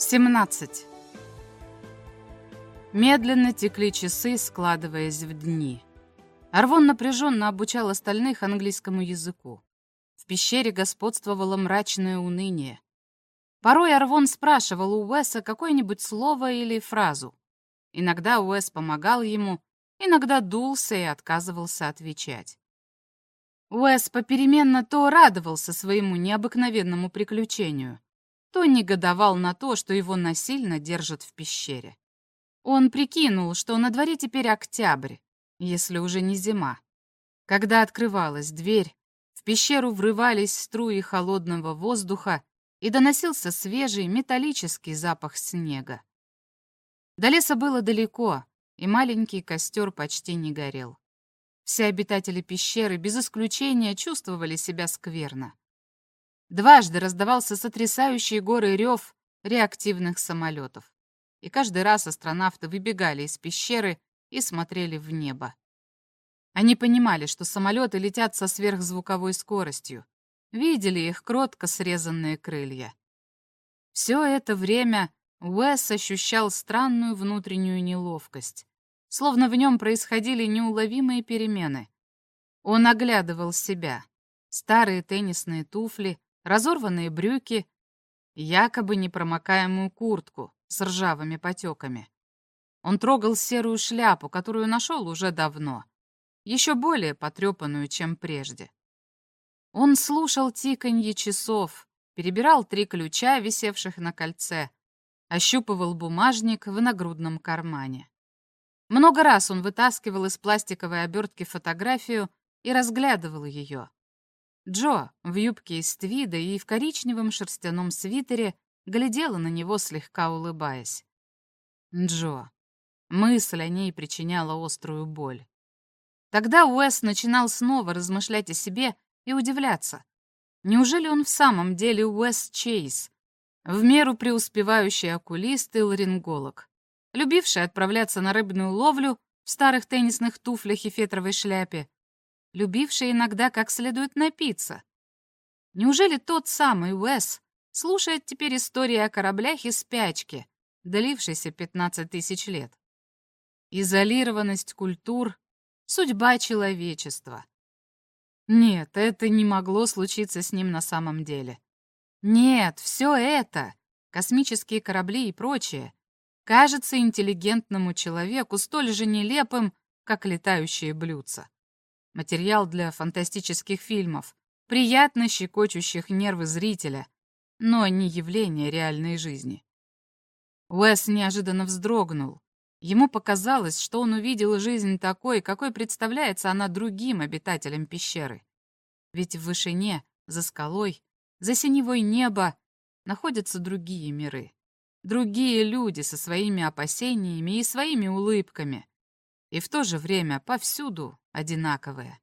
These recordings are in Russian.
17. Медленно текли часы, складываясь в дни. Арвон напряженно обучал остальных английскому языку. В пещере господствовало мрачное уныние. Порой Арвон спрашивал у Уэса какое-нибудь слово или фразу. Иногда Уэс помогал ему, иногда дулся и отказывался отвечать. Уэс попеременно то радовался своему необыкновенному приключению, то негодовал на то, что его насильно держат в пещере. Он прикинул, что на дворе теперь октябрь, если уже не зима. Когда открывалась дверь, в пещеру врывались струи холодного воздуха и доносился свежий металлический запах снега. До леса было далеко, и маленький костер почти не горел. Все обитатели пещеры без исключения чувствовали себя скверно. Дважды раздавался сотрясающий горы рев реактивных самолетов. И каждый раз астронавты выбегали из пещеры и смотрели в небо. Они понимали, что самолеты летят со сверхзвуковой скоростью. Видели их кротко срезанные крылья. Все это время Уэс ощущал странную внутреннюю неловкость, словно в нем происходили неуловимые перемены. Он оглядывал себя. Старые теннисные туфли, разорванные брюки, якобы непромокаемую куртку с ржавыми потеками. Он трогал серую шляпу, которую нашел уже давно, еще более потрепанную, чем прежде. Он слушал тиканье часов, перебирал три ключа, висевших на кольце, ощупывал бумажник в нагрудном кармане. Много раз он вытаскивал из пластиковой обертки фотографию и разглядывал ее. Джо в юбке из твида и в коричневом шерстяном свитере глядела на него, слегка улыбаясь. Джо. Мысль о ней причиняла острую боль. Тогда Уэс начинал снова размышлять о себе и удивляться. Неужели он в самом деле Уэс Чейз, в меру преуспевающий окулист и ларинголог, любивший отправляться на рыбную ловлю в старых теннисных туфлях и фетровой шляпе, любивший иногда как следует напиться. Неужели тот самый Уэс слушает теперь истории о кораблях и спячке, длившейся 15 тысяч лет? Изолированность культур — судьба человечества. Нет, это не могло случиться с ним на самом деле. Нет, все это, космические корабли и прочее, кажется интеллигентному человеку столь же нелепым, как летающие блюдца материал для фантастических фильмов, приятно щекочущих нервы зрителя, но не явление реальной жизни. Уэс неожиданно вздрогнул. Ему показалось, что он увидел жизнь такой, какой представляется она другим обитателям пещеры. Ведь в вышине, за скалой, за синевой небо находятся другие миры. Другие люди со своими опасениями и своими улыбками. И в то же время повсюду одинаковые.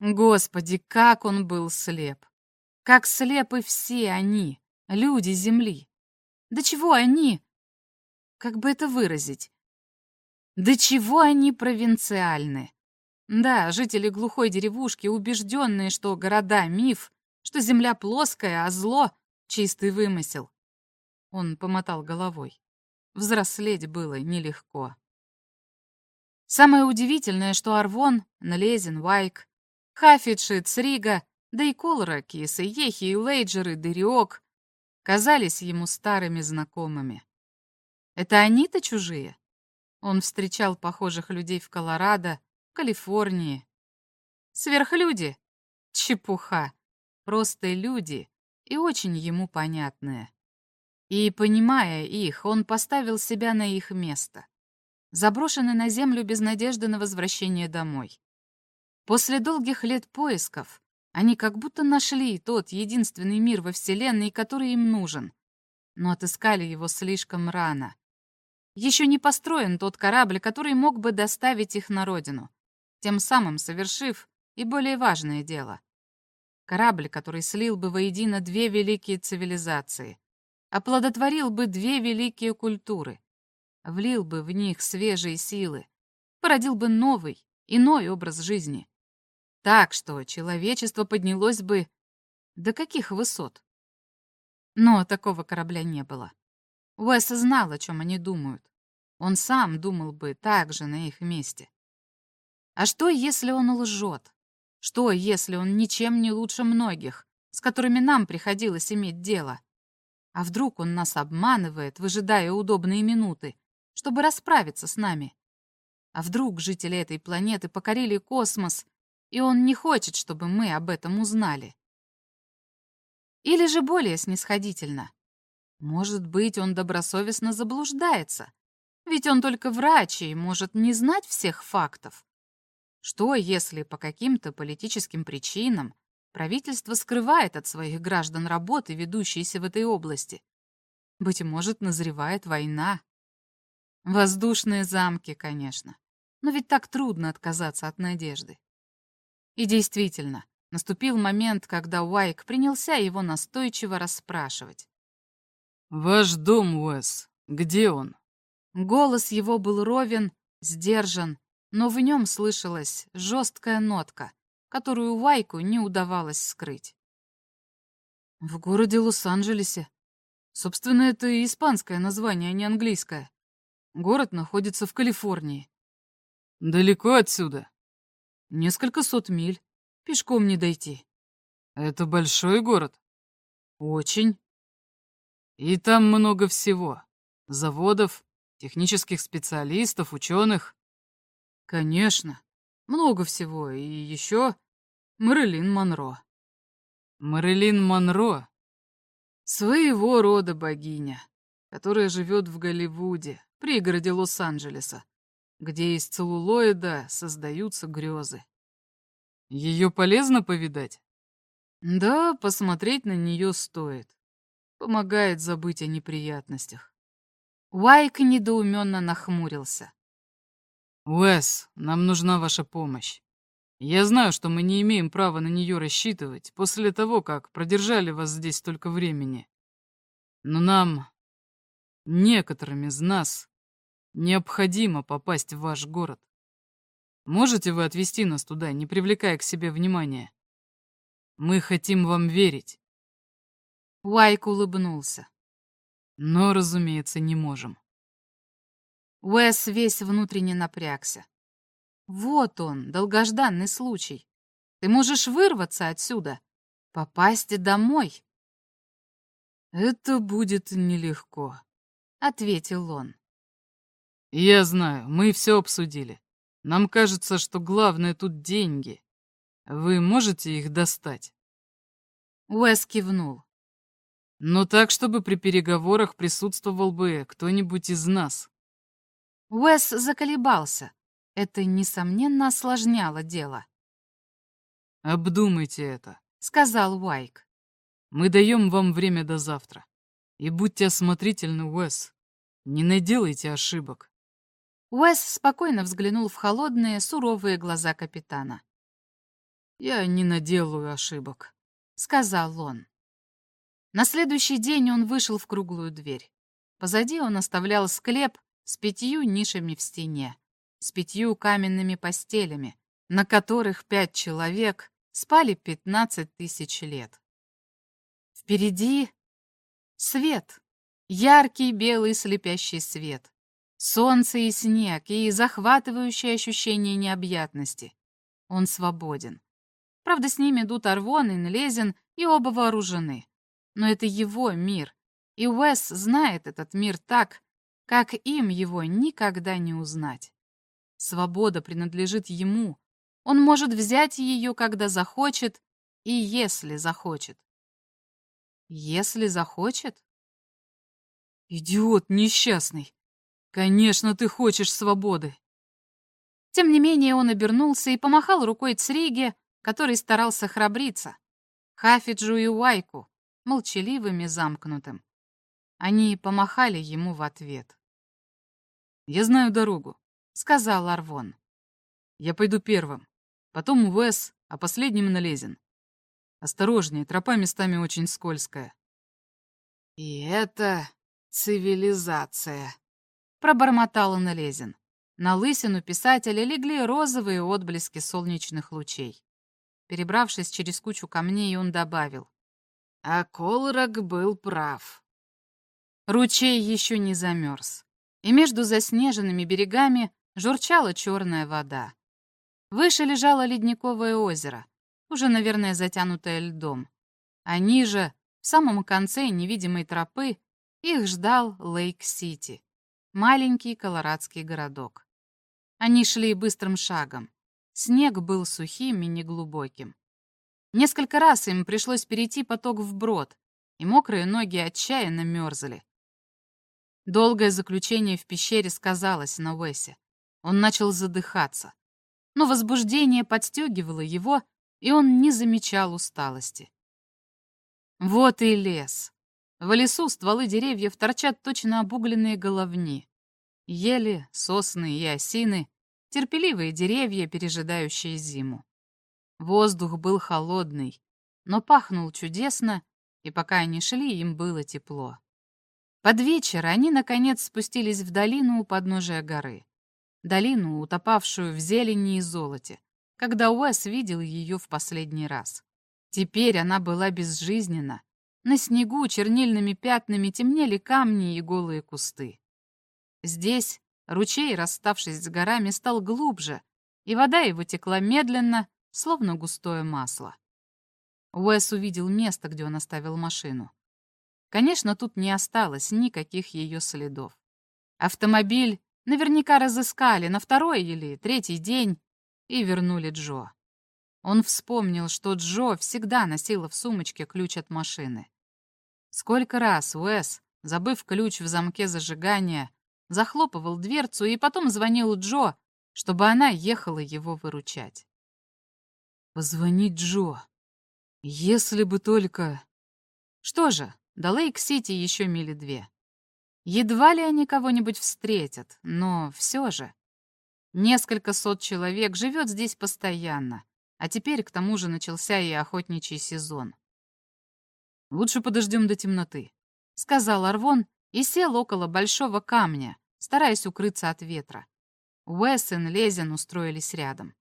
Господи, как он был слеп! Как слепы все они, люди Земли! Да чего они... Как бы это выразить? Да чего они провинциальны? Да, жители глухой деревушки, убежденные, что города — миф, что земля плоская, а зло — чистый вымысел. Он помотал головой. Взрослеть было нелегко. Самое удивительное, что Арвон, Налезин, Вайк, Хафидши, Црига, да и Колракис, и Ехи, и Лейджер, и Дериок казались ему старыми знакомыми. Это они-то чужие? Он встречал похожих людей в Колорадо, Калифорнии. Сверхлюди? Чепуха. Просто люди и очень ему понятные. И, понимая их, он поставил себя на их место заброшены на землю без надежды на возвращение домой. После долгих лет поисков они как будто нашли тот единственный мир во Вселенной, который им нужен, но отыскали его слишком рано. Еще не построен тот корабль, который мог бы доставить их на родину, тем самым совершив и более важное дело. Корабль, который слил бы воедино две великие цивилизации, оплодотворил бы две великие культуры — влил бы в них свежие силы, породил бы новый, иной образ жизни. Так что человечество поднялось бы до каких высот? Но такого корабля не было. Уэс знал, о чем они думают. Он сам думал бы так же на их месте. А что, если он лжет? Что, если он ничем не лучше многих, с которыми нам приходилось иметь дело? А вдруг он нас обманывает, выжидая удобные минуты, чтобы расправиться с нами? А вдруг жители этой планеты покорили космос, и он не хочет, чтобы мы об этом узнали? Или же более снисходительно. Может быть, он добросовестно заблуждается, ведь он только врач и может не знать всех фактов. Что, если по каким-то политическим причинам правительство скрывает от своих граждан работы, ведущиеся в этой области? Быть может, назревает война. Воздушные замки, конечно. Но ведь так трудно отказаться от надежды. И действительно, наступил момент, когда Уайк принялся его настойчиво расспрашивать. «Ваш дом, Уэс, где он?» Голос его был ровен, сдержан, но в нем слышалась жесткая нотка, которую Уайку не удавалось скрыть. «В городе Лос-Анджелесе. Собственно, это испанское название, а не английское. Город находится в Калифорнии». «Далеко отсюда?» «Несколько сот миль. Пешком не дойти». «Это большой город?» «Очень». И там много всего. Заводов, технических специалистов, ученых. Конечно, много всего. И еще Мэрилин Монро. Мэрилин Монро? Своего рода богиня, которая живет в Голливуде, пригороде Лос-Анджелеса, где из целлулоида создаются грезы. Ее полезно повидать? Да, посмотреть на нее стоит. Помогает забыть о неприятностях. Уайк недоуменно нахмурился. «Уэс, нам нужна ваша помощь. Я знаю, что мы не имеем права на нее рассчитывать после того, как продержали вас здесь столько времени. Но нам, некоторым из нас, необходимо попасть в ваш город. Можете вы отвезти нас туда, не привлекая к себе внимания? Мы хотим вам верить. Уайк улыбнулся. Но, разумеется, не можем. Уэс весь внутренне напрягся. Вот он, долгожданный случай. Ты можешь вырваться отсюда, попасть домой. Это будет нелегко, ответил он. Я знаю, мы все обсудили. Нам кажется, что главное тут деньги. Вы можете их достать? Уэс кивнул. Но так, чтобы при переговорах присутствовал бы кто-нибудь из нас. Уэс заколебался. Это, несомненно, осложняло дело. «Обдумайте это», — сказал Уайк. «Мы даем вам время до завтра. И будьте осмотрительны, Уэс. Не наделайте ошибок». Уэс спокойно взглянул в холодные, суровые глаза капитана. «Я не наделаю ошибок», — сказал он. На следующий день он вышел в круглую дверь. Позади он оставлял склеп с пятью нишами в стене, с пятью каменными постелями, на которых пять человек спали пятнадцать тысяч лет. Впереди свет, яркий белый слепящий свет, солнце и снег и захватывающее ощущение необъятности. Он свободен. Правда, с ними идут Арвон и Нлезин, и оба вооружены. Но это его мир, и Уэс знает этот мир так, как им его никогда не узнать. Свобода принадлежит ему. Он может взять ее, когда захочет, и если захочет. Если захочет? Идиот несчастный. Конечно, ты хочешь свободы. Тем не менее он обернулся и помахал рукой Цриге, который старался храбриться, Хафиджу и Уайку, молчаливым и замкнутым. Они помахали ему в ответ. «Я знаю дорогу», — сказал Арвон. «Я пойду первым, потом Уэс, а последним налезен. Осторожнее, тропа местами очень скользкая». «И это цивилизация», — пробормотал Налезин. На лысину писателя легли розовые отблески солнечных лучей. Перебравшись через кучу камней, он добавил. А Колрак был прав. Ручей еще не замерз, и между заснеженными берегами журчала черная вода. Выше лежало ледниковое озеро, уже, наверное, затянутое льдом. А ниже, в самом конце невидимой тропы, их ждал Лейк-Сити, маленький колорадский городок. Они шли быстрым шагом. Снег был сухим и неглубоким. Несколько раз им пришлось перейти поток вброд, и мокрые ноги отчаянно мерзли. Долгое заключение в пещере сказалось на Уэсе. Он начал задыхаться. Но возбуждение подстегивало его, и он не замечал усталости. Вот и лес. В лесу стволы деревьев торчат точно обугленные головни. Ели, сосны и осины — терпеливые деревья, пережидающие зиму. Воздух был холодный, но пахнул чудесно, и пока они шли, им было тепло. Под вечер они, наконец, спустились в долину у подножия горы. Долину, утопавшую в зелени и золоте, когда Уэс видел ее в последний раз. Теперь она была безжизненна, на снегу чернильными пятнами темнели камни и голые кусты. Здесь ручей, расставшись с горами, стал глубже, и вода его текла медленно, словно густое масло. Уэс увидел место, где он оставил машину. Конечно, тут не осталось никаких ее следов. Автомобиль наверняка разыскали на второй или третий день и вернули Джо. Он вспомнил, что Джо всегда носила в сумочке ключ от машины. Сколько раз Уэс, забыв ключ в замке зажигания, захлопывал дверцу и потом звонил Джо, чтобы она ехала его выручать. Позвонить Джо. Если бы только... Что же, до Лейк-Сити еще мили две. Едва ли они кого-нибудь встретят, но все же. Несколько сот человек живет здесь постоянно, а теперь к тому же начался и охотничий сезон. Лучше подождем до темноты», — сказал Арвон и сел около большого камня, стараясь укрыться от ветра. Уэс и Лезин устроились рядом.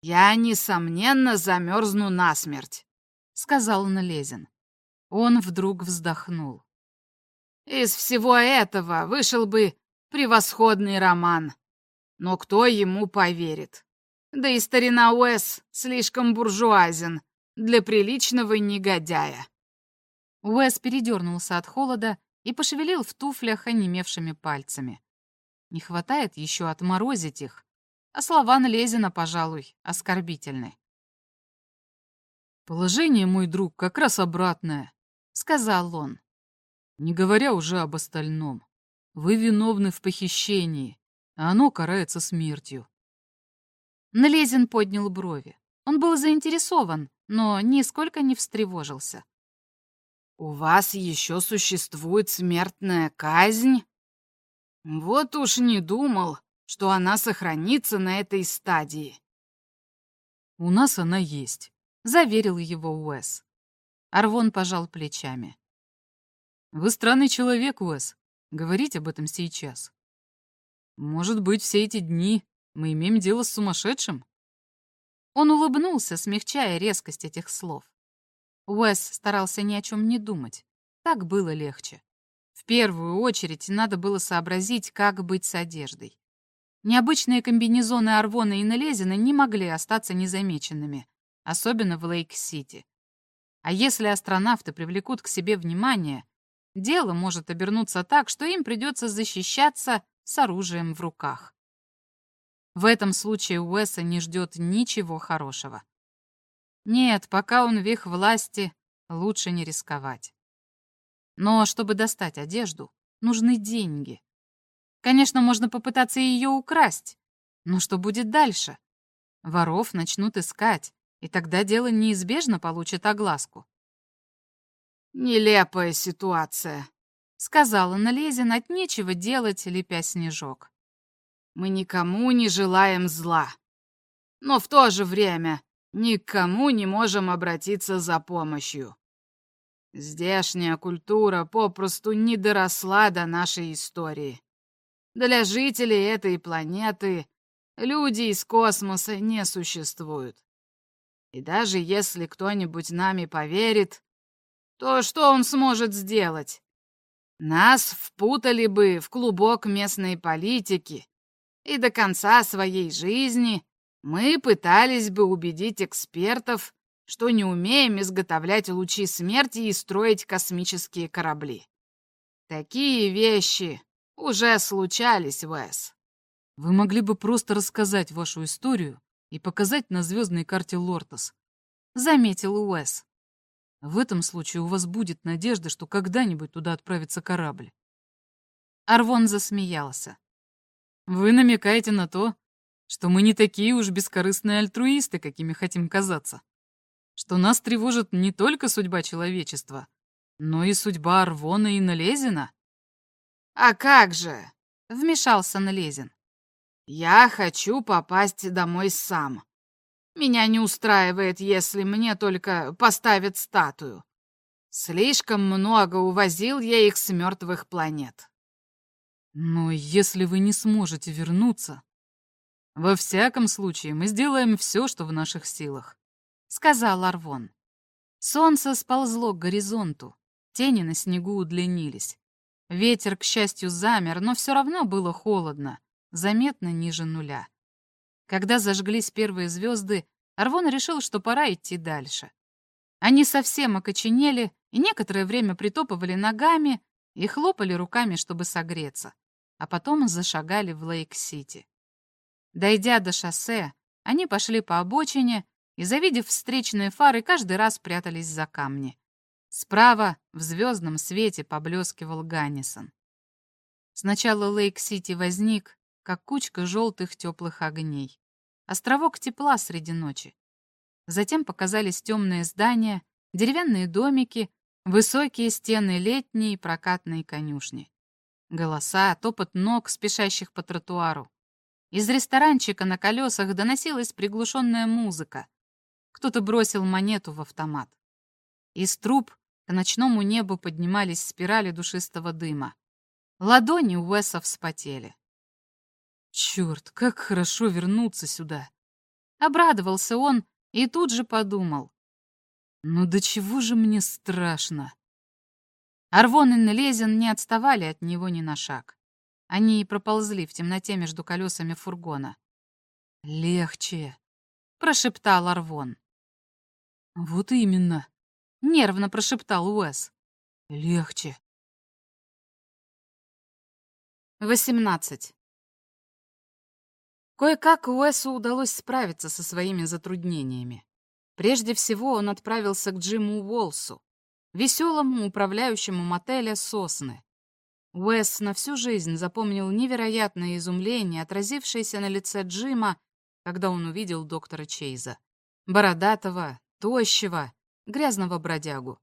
«Я, несомненно, замерзну насмерть», — сказал Нлезин. Он вдруг вздохнул. «Из всего этого вышел бы превосходный роман. Но кто ему поверит? Да и старина Уэс слишком буржуазен для приличного негодяя». Уэс передернулся от холода и пошевелил в туфлях онемевшими пальцами. Не хватает еще отморозить их, а слова Налезина, пожалуй, оскорбительны. «Положение, мой друг, как раз обратное», — сказал он. «Не говоря уже об остальном. Вы виновны в похищении, а оно карается смертью». Налезин поднял брови. Он был заинтересован, но нисколько не встревожился. «У вас еще существует смертная казнь?» «Вот уж не думал, что она сохранится на этой стадии». «У нас она есть», — заверил его Уэс. Арвон пожал плечами. «Вы странный человек, Уэс. Говорить об этом сейчас. Может быть, все эти дни мы имеем дело с сумасшедшим?» Он улыбнулся, смягчая резкость этих слов. Уэс старался ни о чем не думать. Так было легче. В первую очередь надо было сообразить, как быть с одеждой. Необычные комбинезоны Арвона и Налезина не могли остаться незамеченными, особенно в Лейк-Сити. А если астронавты привлекут к себе внимание, дело может обернуться так, что им придется защищаться с оружием в руках. В этом случае Уэса не ждет ничего хорошего. Нет, пока он в их власти, лучше не рисковать. Но чтобы достать одежду, нужны деньги. Конечно, можно попытаться ее украсть, но что будет дальше? Воров начнут искать, и тогда дело неизбежно получит огласку. «Нелепая ситуация», — сказала Налезин от нечего делать, лепя снежок. «Мы никому не желаем зла. Но в то же время никому не можем обратиться за помощью. Здешняя культура попросту не доросла до нашей истории. Для жителей этой планеты люди из космоса не существуют. И даже если кто-нибудь нами поверит, то что он сможет сделать? Нас впутали бы в клубок местной политики, и до конца своей жизни мы пытались бы убедить экспертов, что не умеем изготовлять лучи смерти и строить космические корабли. Такие вещи уже случались, Вес. Вы могли бы просто рассказать вашу историю и показать на звездной карте Лортос, заметил Уэс. В этом случае у вас будет надежда, что когда-нибудь туда отправится корабль. Арвон засмеялся. Вы намекаете на то, что мы не такие уж бескорыстные альтруисты, какими хотим казаться. Что нас тревожит не только судьба человечества, но и судьба Арвона и Налезина. «А как же?» — вмешался Налезин. «Я хочу попасть домой сам. Меня не устраивает, если мне только поставят статую. Слишком много увозил я их с мертвых планет». «Но если вы не сможете вернуться, во всяком случае мы сделаем все, что в наших силах», — сказал Арвон. Солнце сползло к горизонту, тени на снегу удлинились. Ветер, к счастью, замер, но все равно было холодно, заметно ниже нуля. Когда зажглись первые звезды, Арвон решил, что пора идти дальше. Они совсем окоченели и некоторое время притопывали ногами и хлопали руками, чтобы согреться, а потом зашагали в Лейк-Сити. Дойдя до шоссе, они пошли по обочине и, завидев встречные фары, каждый раз прятались за камни. Справа в звездном свете поблескивал Ганнисон. Сначала Лейк-Сити возник, как кучка желтых теплых огней. Островок тепла среди ночи. Затем показались темные здания, деревянные домики, высокие стены летней прокатной конюшни. Голоса, топот ног, спешащих по тротуару. Из ресторанчика на колесах доносилась приглушенная музыка. Кто-то бросил монету в автомат. Из труб к ночному небу поднимались спирали душистого дыма. Ладони Уэса вспотели. «Черт, как хорошо вернуться сюда!» Обрадовался он и тут же подумал. «Ну до чего же мне страшно?» Арвон и Лезин не отставали от него ни на шаг. Они проползли в темноте между колесами фургона. «Легче», — прошептал Арвон. «Вот именно», — нервно прошептал Уэс. «Легче». 18. Кое-как Уэсу удалось справиться со своими затруднениями. Прежде всего он отправился к Джиму Уолсу, веселому управляющему мотеля «Сосны». Уэс на всю жизнь запомнил невероятное изумление, отразившееся на лице Джима, когда он увидел доктора Чейза. Бородатого, тощего, грязного бродягу.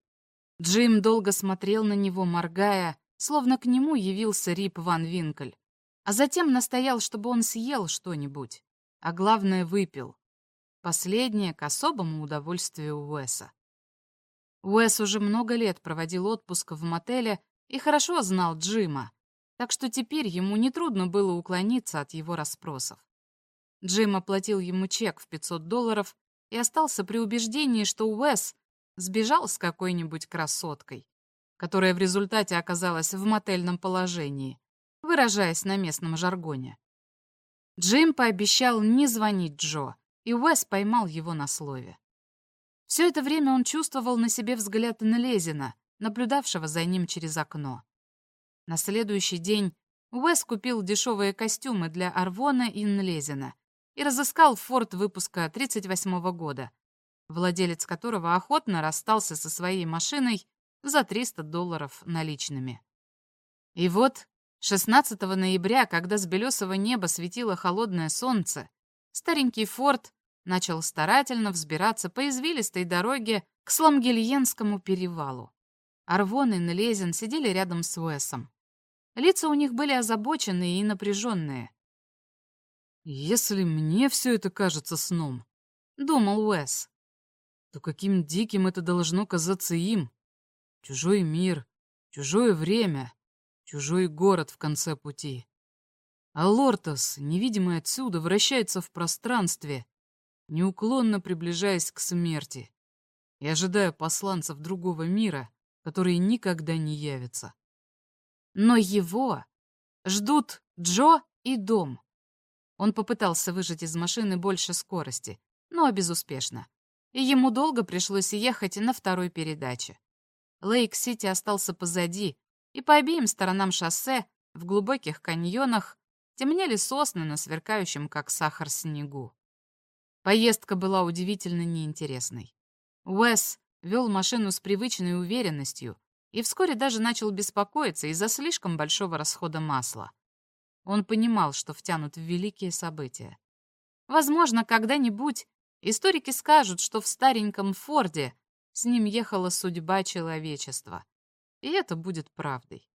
Джим долго смотрел на него, моргая, словно к нему явился Рип Ван Винкель, а затем настоял, чтобы он съел что-нибудь, а главное выпил. Последнее к особому удовольствию Уэса. Уэс уже много лет проводил отпуск в мотеле и хорошо знал Джима, так что теперь ему нетрудно было уклониться от его расспросов. Джим оплатил ему чек в 500 долларов и остался при убеждении, что Уэс сбежал с какой-нибудь красоткой, которая в результате оказалась в мотельном положении, выражаясь на местном жаргоне. Джим пообещал не звонить Джо, и Уэс поймал его на слове. Все это время он чувствовал на себе взгляд Нлезина, наблюдавшего за ним через окно. На следующий день Уэс купил дешевые костюмы для Арвона и Нлезина и разыскал форт выпуска 38 года, владелец которого охотно расстался со своей машиной за 300 долларов наличными. И вот 16 ноября, когда с белесого неба светило холодное солнце, старенький форт начал старательно взбираться по извилистой дороге к Сламгельенскому перевалу. Арвон и Нлезин сидели рядом с Уэсом. Лица у них были озабоченные и напряженные. «Если мне все это кажется сном», — думал Уэс, то каким диким это должно казаться им. Чужой мир, чужое время, чужой город в конце пути. А Лортос, невидимый отсюда, вращается в пространстве, неуклонно приближаясь к смерти и ожидая посланцев другого мира — которые никогда не явятся. Но его ждут Джо и дом. Он попытался выжать из машины больше скорости, но безуспешно. И ему долго пришлось ехать на второй передаче. Лейк-Сити остался позади, и по обеим сторонам шоссе, в глубоких каньонах, темнели сосны на сверкающем, как сахар, снегу. Поездка была удивительно неинтересной. Уэс вел машину с привычной уверенностью и вскоре даже начал беспокоиться из-за слишком большого расхода масла. Он понимал, что втянут в великие события. Возможно, когда-нибудь историки скажут, что в стареньком Форде с ним ехала судьба человечества. И это будет правдой.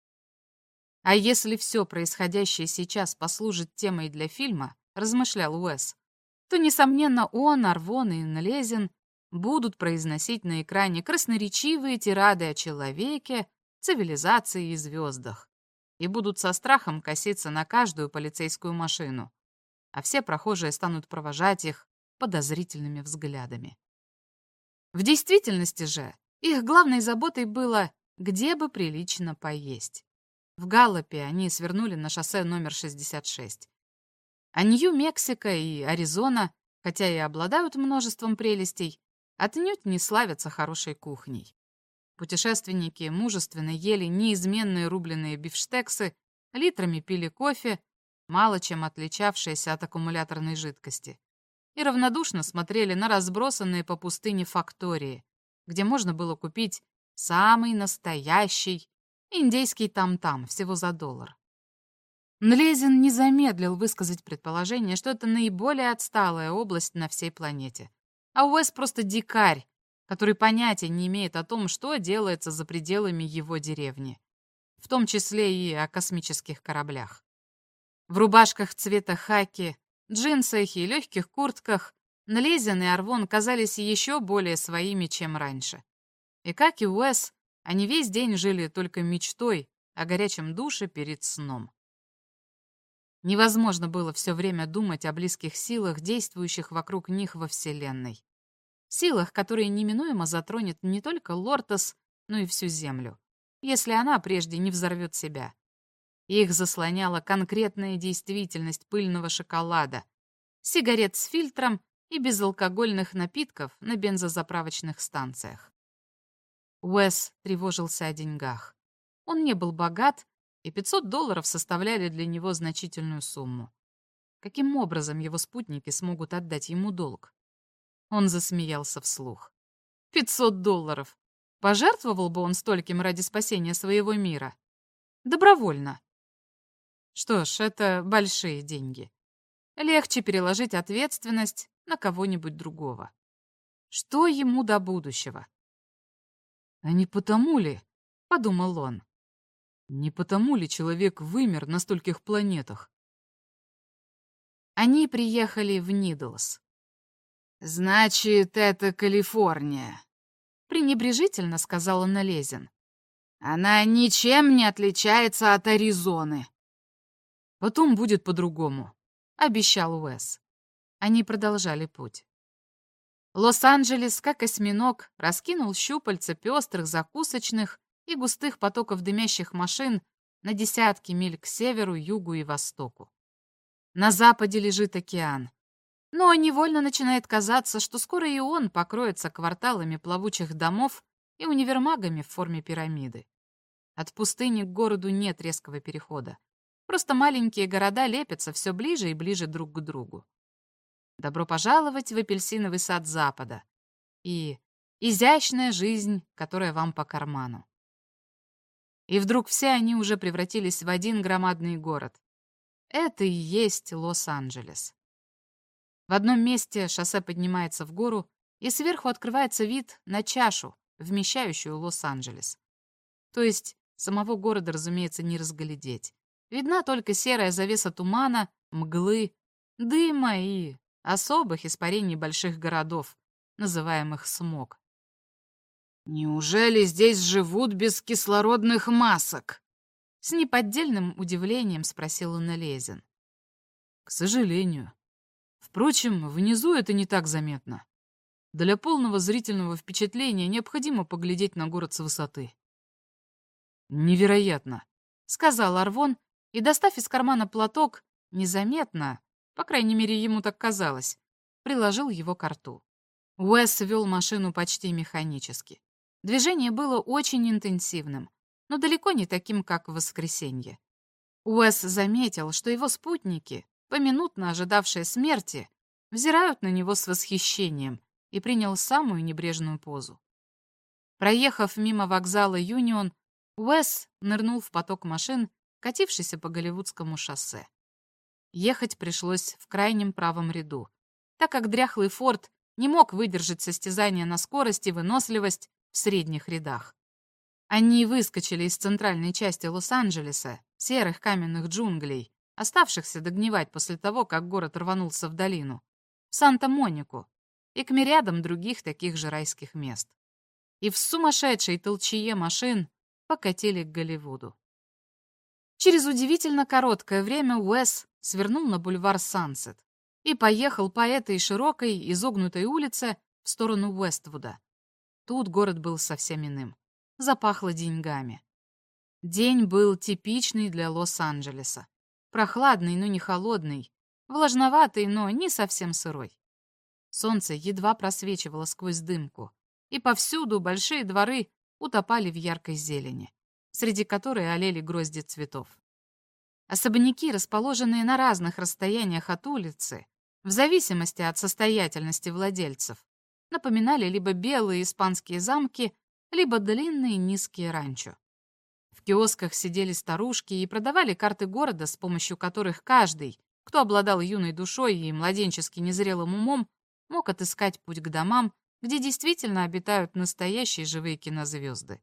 А если все происходящее сейчас послужит темой для фильма, размышлял Уэс, то, несомненно, он, Арвон и Нлезин будут произносить на экране красноречивые тирады о человеке, цивилизации и звездах, и будут со страхом коситься на каждую полицейскую машину, а все прохожие станут провожать их подозрительными взглядами. В действительности же их главной заботой было, где бы прилично поесть. В Галлопе они свернули на шоссе номер 66. А Нью-Мексико и Аризона, хотя и обладают множеством прелестей, отнюдь не славятся хорошей кухней. Путешественники мужественно ели неизменные рубленые бифштексы, литрами пили кофе, мало чем отличавшиеся от аккумуляторной жидкости, и равнодушно смотрели на разбросанные по пустыне фактории, где можно было купить самый настоящий индейский там-там всего за доллар. Нлезин не замедлил высказать предположение, что это наиболее отсталая область на всей планете. А Уэс просто дикарь, который понятия не имеет о том, что делается за пределами его деревни, в том числе и о космических кораблях. В рубашках цвета хаки, джинсах и легких куртках Нлезин и Арвон казались еще более своими, чем раньше. И как и Уэс, они весь день жили только мечтой о горячем душе перед сном. Невозможно было все время думать о близких силах, действующих вокруг них во Вселенной. Силах, которые неминуемо затронет не только Лортос, но и всю Землю, если она прежде не взорвет себя. Их заслоняла конкретная действительность пыльного шоколада, сигарет с фильтром и безалкогольных напитков на бензозаправочных станциях. Уэс тревожился о деньгах. Он не был богат, и 500 долларов составляли для него значительную сумму. Каким образом его спутники смогут отдать ему долг? Он засмеялся вслух. 500 долларов. Пожертвовал бы он стольким ради спасения своего мира? Добровольно. Что ж, это большие деньги. Легче переложить ответственность на кого-нибудь другого. Что ему до будущего? А не потому ли, — подумал он, не потому ли человек вымер на стольких планетах? Они приехали в Нидлс. «Значит, это Калифорния», — пренебрежительно сказала Налезин. «Она ничем не отличается от Аризоны». «Потом будет по-другому», — обещал Уэс. Они продолжали путь. Лос-Анджелес, как осьминог, раскинул щупальца пестрых закусочных и густых потоков дымящих машин на десятки миль к северу, югу и востоку. На западе лежит океан. Но невольно начинает казаться, что скоро и он покроется кварталами плавучих домов и универмагами в форме пирамиды. От пустыни к городу нет резкого перехода. Просто маленькие города лепятся все ближе и ближе друг к другу. Добро пожаловать в апельсиновый сад Запада. И изящная жизнь, которая вам по карману. И вдруг все они уже превратились в один громадный город. Это и есть Лос-Анджелес. В одном месте шоссе поднимается в гору, и сверху открывается вид на чашу, вмещающую Лос-Анджелес. То есть самого города, разумеется, не разглядеть. Видна только серая завеса тумана, мглы, дыма и особых испарений больших городов, называемых смог. «Неужели здесь живут без кислородных масок?» С неподдельным удивлением спросил Налезин. «К сожалению. Впрочем, внизу это не так заметно. Для полного зрительного впечатления необходимо поглядеть на город с высоты. Невероятно, сказал Арвон и, достав из кармана платок, незаметно, по крайней мере, ему так казалось, приложил его к рту. Уэс вел машину почти механически. Движение было очень интенсивным, но далеко не таким, как в воскресенье. Уэс заметил, что его спутники, поминутно ожидавшие смерти, взирают на него с восхищением и принял самую небрежную позу. Проехав мимо вокзала Юнион, Уэс нырнул в поток машин, катившийся по Голливудскому шоссе. Ехать пришлось в крайнем правом ряду, так как дряхлый Форд не мог выдержать состязание на скорость и выносливость в средних рядах. Они выскочили из центральной части Лос-Анджелеса, серых каменных джунглей, оставшихся догнивать после того, как город рванулся в долину, в Санта-Монику и к мириадам других таких же райских мест. И в сумасшедшей толчее машин покатили к Голливуду. Через удивительно короткое время Уэс свернул на бульвар Сансет, и поехал по этой широкой, изогнутой улице в сторону Уэствуда. Тут город был совсем иным. Запахло деньгами. День был типичный для Лос-Анджелеса. Прохладный, но не холодный. Влажноватый, но не совсем сырой. Солнце едва просвечивало сквозь дымку, и повсюду большие дворы утопали в яркой зелени, среди которой олели грозди цветов. Особняки, расположенные на разных расстояниях от улицы, в зависимости от состоятельности владельцев, напоминали либо белые испанские замки, либо длинные низкие ранчо. В киосках сидели старушки и продавали карты города, с помощью которых каждый, кто обладал юной душой и младенчески незрелым умом, мог отыскать путь к домам, где действительно обитают настоящие живые кинозвезды.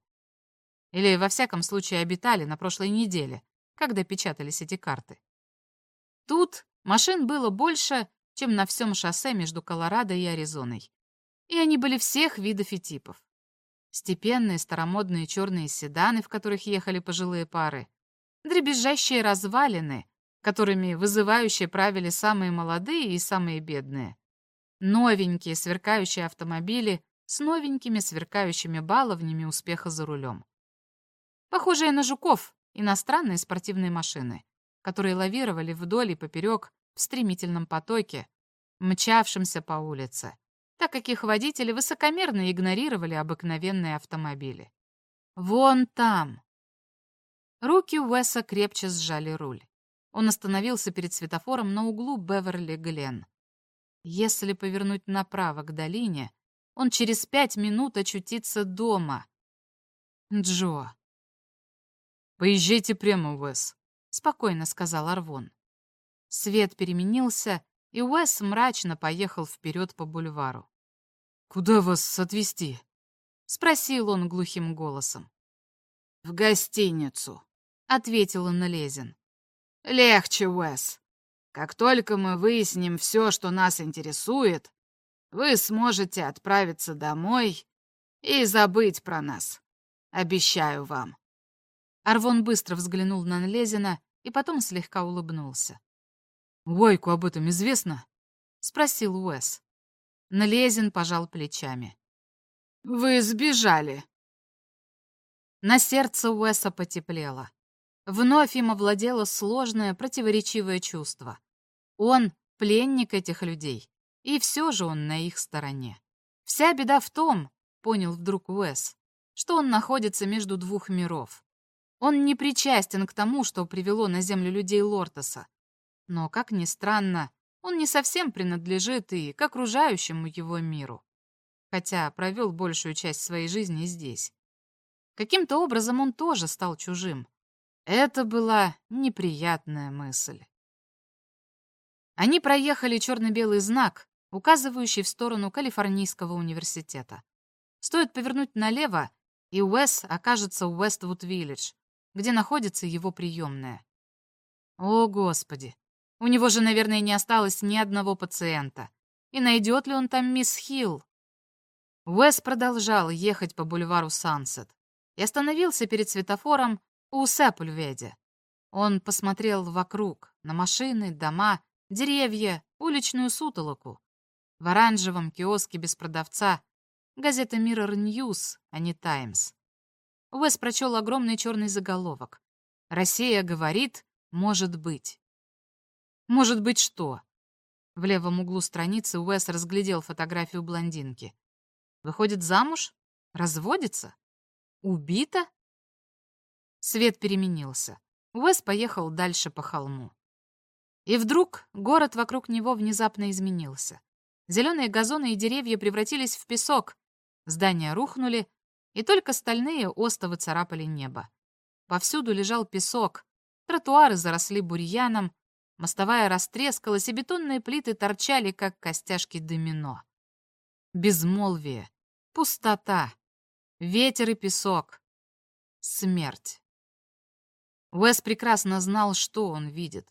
Или, во всяком случае, обитали на прошлой неделе, когда печатались эти карты. Тут машин было больше, чем на всем шоссе между Колорадо и Аризоной. И они были всех видов и типов. Степенные старомодные черные седаны, в которых ехали пожилые пары, дребезжащие развалины, которыми вызывающие правили самые молодые и самые бедные, новенькие сверкающие автомобили с новенькими сверкающими баловнями успеха за рулем. Похожие на жуков, иностранные спортивные машины, которые лавировали вдоль и поперек в стремительном потоке, мчавшемся по улице, так как их водители высокомерно игнорировали обыкновенные автомобили. «Вон там!» Руки Уэса крепче сжали руль. Он остановился перед светофором на углу Беверли-Гленн. Если повернуть направо к долине, он через пять минут очутится дома. Джо, «Поезжайте прямо, Уэс», — спокойно сказал Арвон. Свет переменился, и Уэс мрачно поехал вперед по бульвару. «Куда вас отвезти?» — спросил он глухим голосом. «В гостиницу», — ответил он Лезин. «Легче, Уэс. Как только мы выясним все, что нас интересует, вы сможете отправиться домой и забыть про нас. Обещаю вам». Арвон быстро взглянул на Нлезина и потом слегка улыбнулся. «Уайку об этом известно?» — спросил Уэс. Нлезин пожал плечами. «Вы сбежали!» На сердце Уэса потеплело. Вновь им овладело сложное, противоречивое чувство. Он — пленник этих людей, и все же он на их стороне. Вся беда в том, понял вдруг Уэс, что он находится между двух миров. Он не причастен к тому, что привело на землю людей Лортоса. Но, как ни странно, он не совсем принадлежит и к окружающему его миру. Хотя провел большую часть своей жизни здесь. Каким-то образом он тоже стал чужим. Это была неприятная мысль. Они проехали черно-белый знак, указывающий в сторону Калифорнийского университета. Стоит повернуть налево, и Уэс окажется в Уэствуд-Виллидж, где находится его приемная. О, Господи! У него же, наверное, не осталось ни одного пациента. И найдет ли он там мисс Хилл? Уэс продолжал ехать по бульвару Сансет и остановился перед светофором у Сепульведе. Он посмотрел вокруг, на машины, дома, деревья, уличную сутолоку. В оранжевом киоске без продавца газета Mirror News, а не Times. Уэс прочел огромный черный заголовок. «Россия говорит, может быть». «Может быть что?» В левом углу страницы Уэс разглядел фотографию блондинки. «Выходит замуж? Разводится? Убита?» Свет переменился. Уэс поехал дальше по холму. И вдруг город вокруг него внезапно изменился. Зеленые газоны и деревья превратились в песок, здания рухнули, и только стальные остовы царапали небо. Повсюду лежал песок, тротуары заросли бурьяном, мостовая растрескалась, и бетонные плиты торчали, как костяшки домино. Безмолвие, пустота, ветер и песок, смерть. Уэс прекрасно знал, что он видит.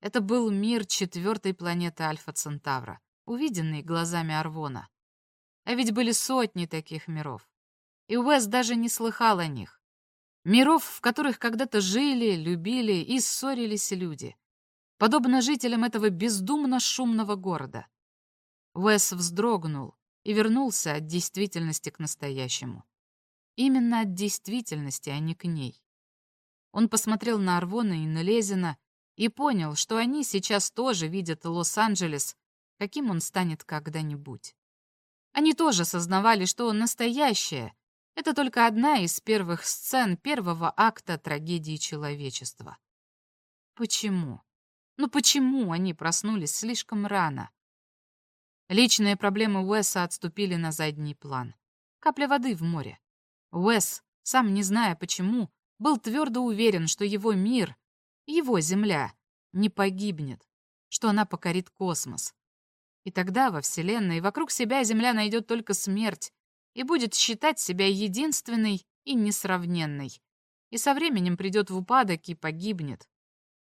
Это был мир четвертой планеты Альфа-Центавра, увиденный глазами Арвона. А ведь были сотни таких миров. И Уэс даже не слыхал о них. Миров, в которых когда-то жили, любили и ссорились люди. Подобно жителям этого бездумно шумного города. Уэс вздрогнул и вернулся от действительности к настоящему. Именно от действительности, а не к ней. Он посмотрел на Арвона и на Лезина и понял, что они сейчас тоже видят Лос-Анджелес, каким он станет когда-нибудь. Они тоже сознавали, что он настоящее. Это только одна из первых сцен первого акта трагедии человечества. Почему? Ну почему они проснулись слишком рано? Личные проблемы Уэса отступили на задний план. Капля воды в море. Уэс, сам не зная почему, был твердо уверен, что его мир, его Земля, не погибнет, что она покорит космос. И тогда во Вселенной вокруг себя Земля найдет только смерть и будет считать себя единственной и несравненной. И со временем придет в упадок и погибнет.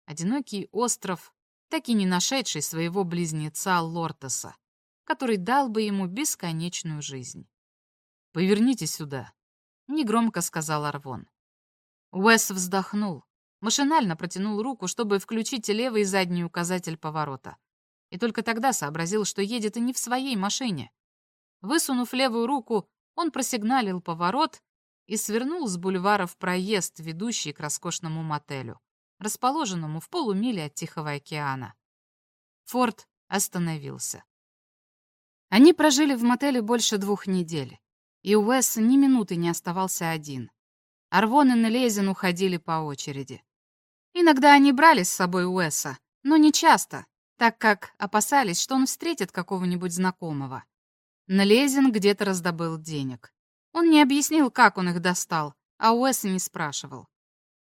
Одинокий остров, так и не нашедший своего близнеца Лортеса, который дал бы ему бесконечную жизнь. «Поверните сюда», — негромко сказал Арвон. Уэс вздохнул, машинально протянул руку, чтобы включить левый задний указатель поворота и только тогда сообразил, что едет и не в своей машине. Высунув левую руку, он просигналил поворот и свернул с бульвара в проезд, ведущий к роскошному мотелю, расположенному в полумиле от Тихого океана. Форд остановился. Они прожили в мотеле больше двух недель, и Уэс ни минуты не оставался один. Арвон и Нелезин уходили по очереди. Иногда они брали с собой Уэса, но не часто, так как опасались, что он встретит какого-нибудь знакомого. Налезин где-то раздобыл денег. Он не объяснил, как он их достал, а Уэс не спрашивал.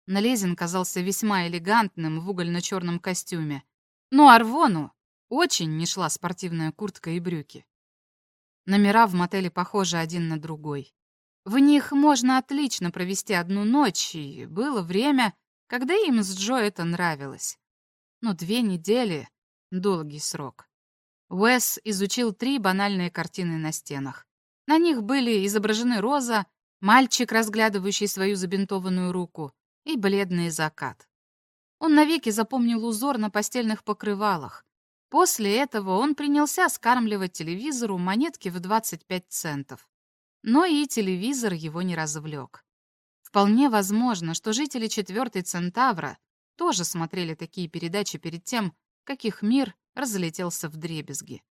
Налезин казался весьма элегантным в угольно-черном костюме, но Арвону очень не шла спортивная куртка и брюки. Номера в мотеле похожи один на другой. В них можно отлично провести одну ночь, и было время, когда им с Джо это нравилось. Но две недели Долгий срок. Уэс изучил три банальные картины на стенах. На них были изображены роза, мальчик, разглядывающий свою забинтованную руку, и бледный закат. Он навеки запомнил узор на постельных покрывалах. После этого он принялся скармливать телевизору монетки в 25 центов. Но и телевизор его не развлек. Вполне возможно, что жители четвертой Центавра тоже смотрели такие передачи перед тем, каких мир разлетелся в дребезги.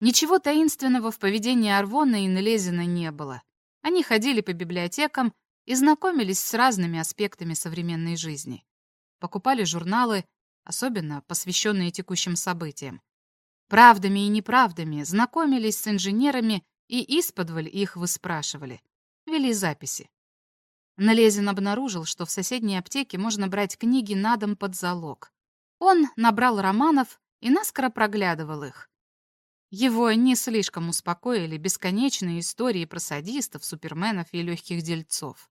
Ничего таинственного в поведении Арвона и Нелезина не было. Они ходили по библиотекам и знакомились с разными аспектами современной жизни. Покупали журналы, особенно посвященные текущим событиям. Правдами и неправдами знакомились с инженерами и исподволь их выспрашивали. Вели записи. Налезин обнаружил, что в соседней аптеке можно брать книги на дом под залог. Он набрал романов и наскоро проглядывал их. Его не слишком успокоили бесконечные истории про садистов, суперменов и легких дельцов.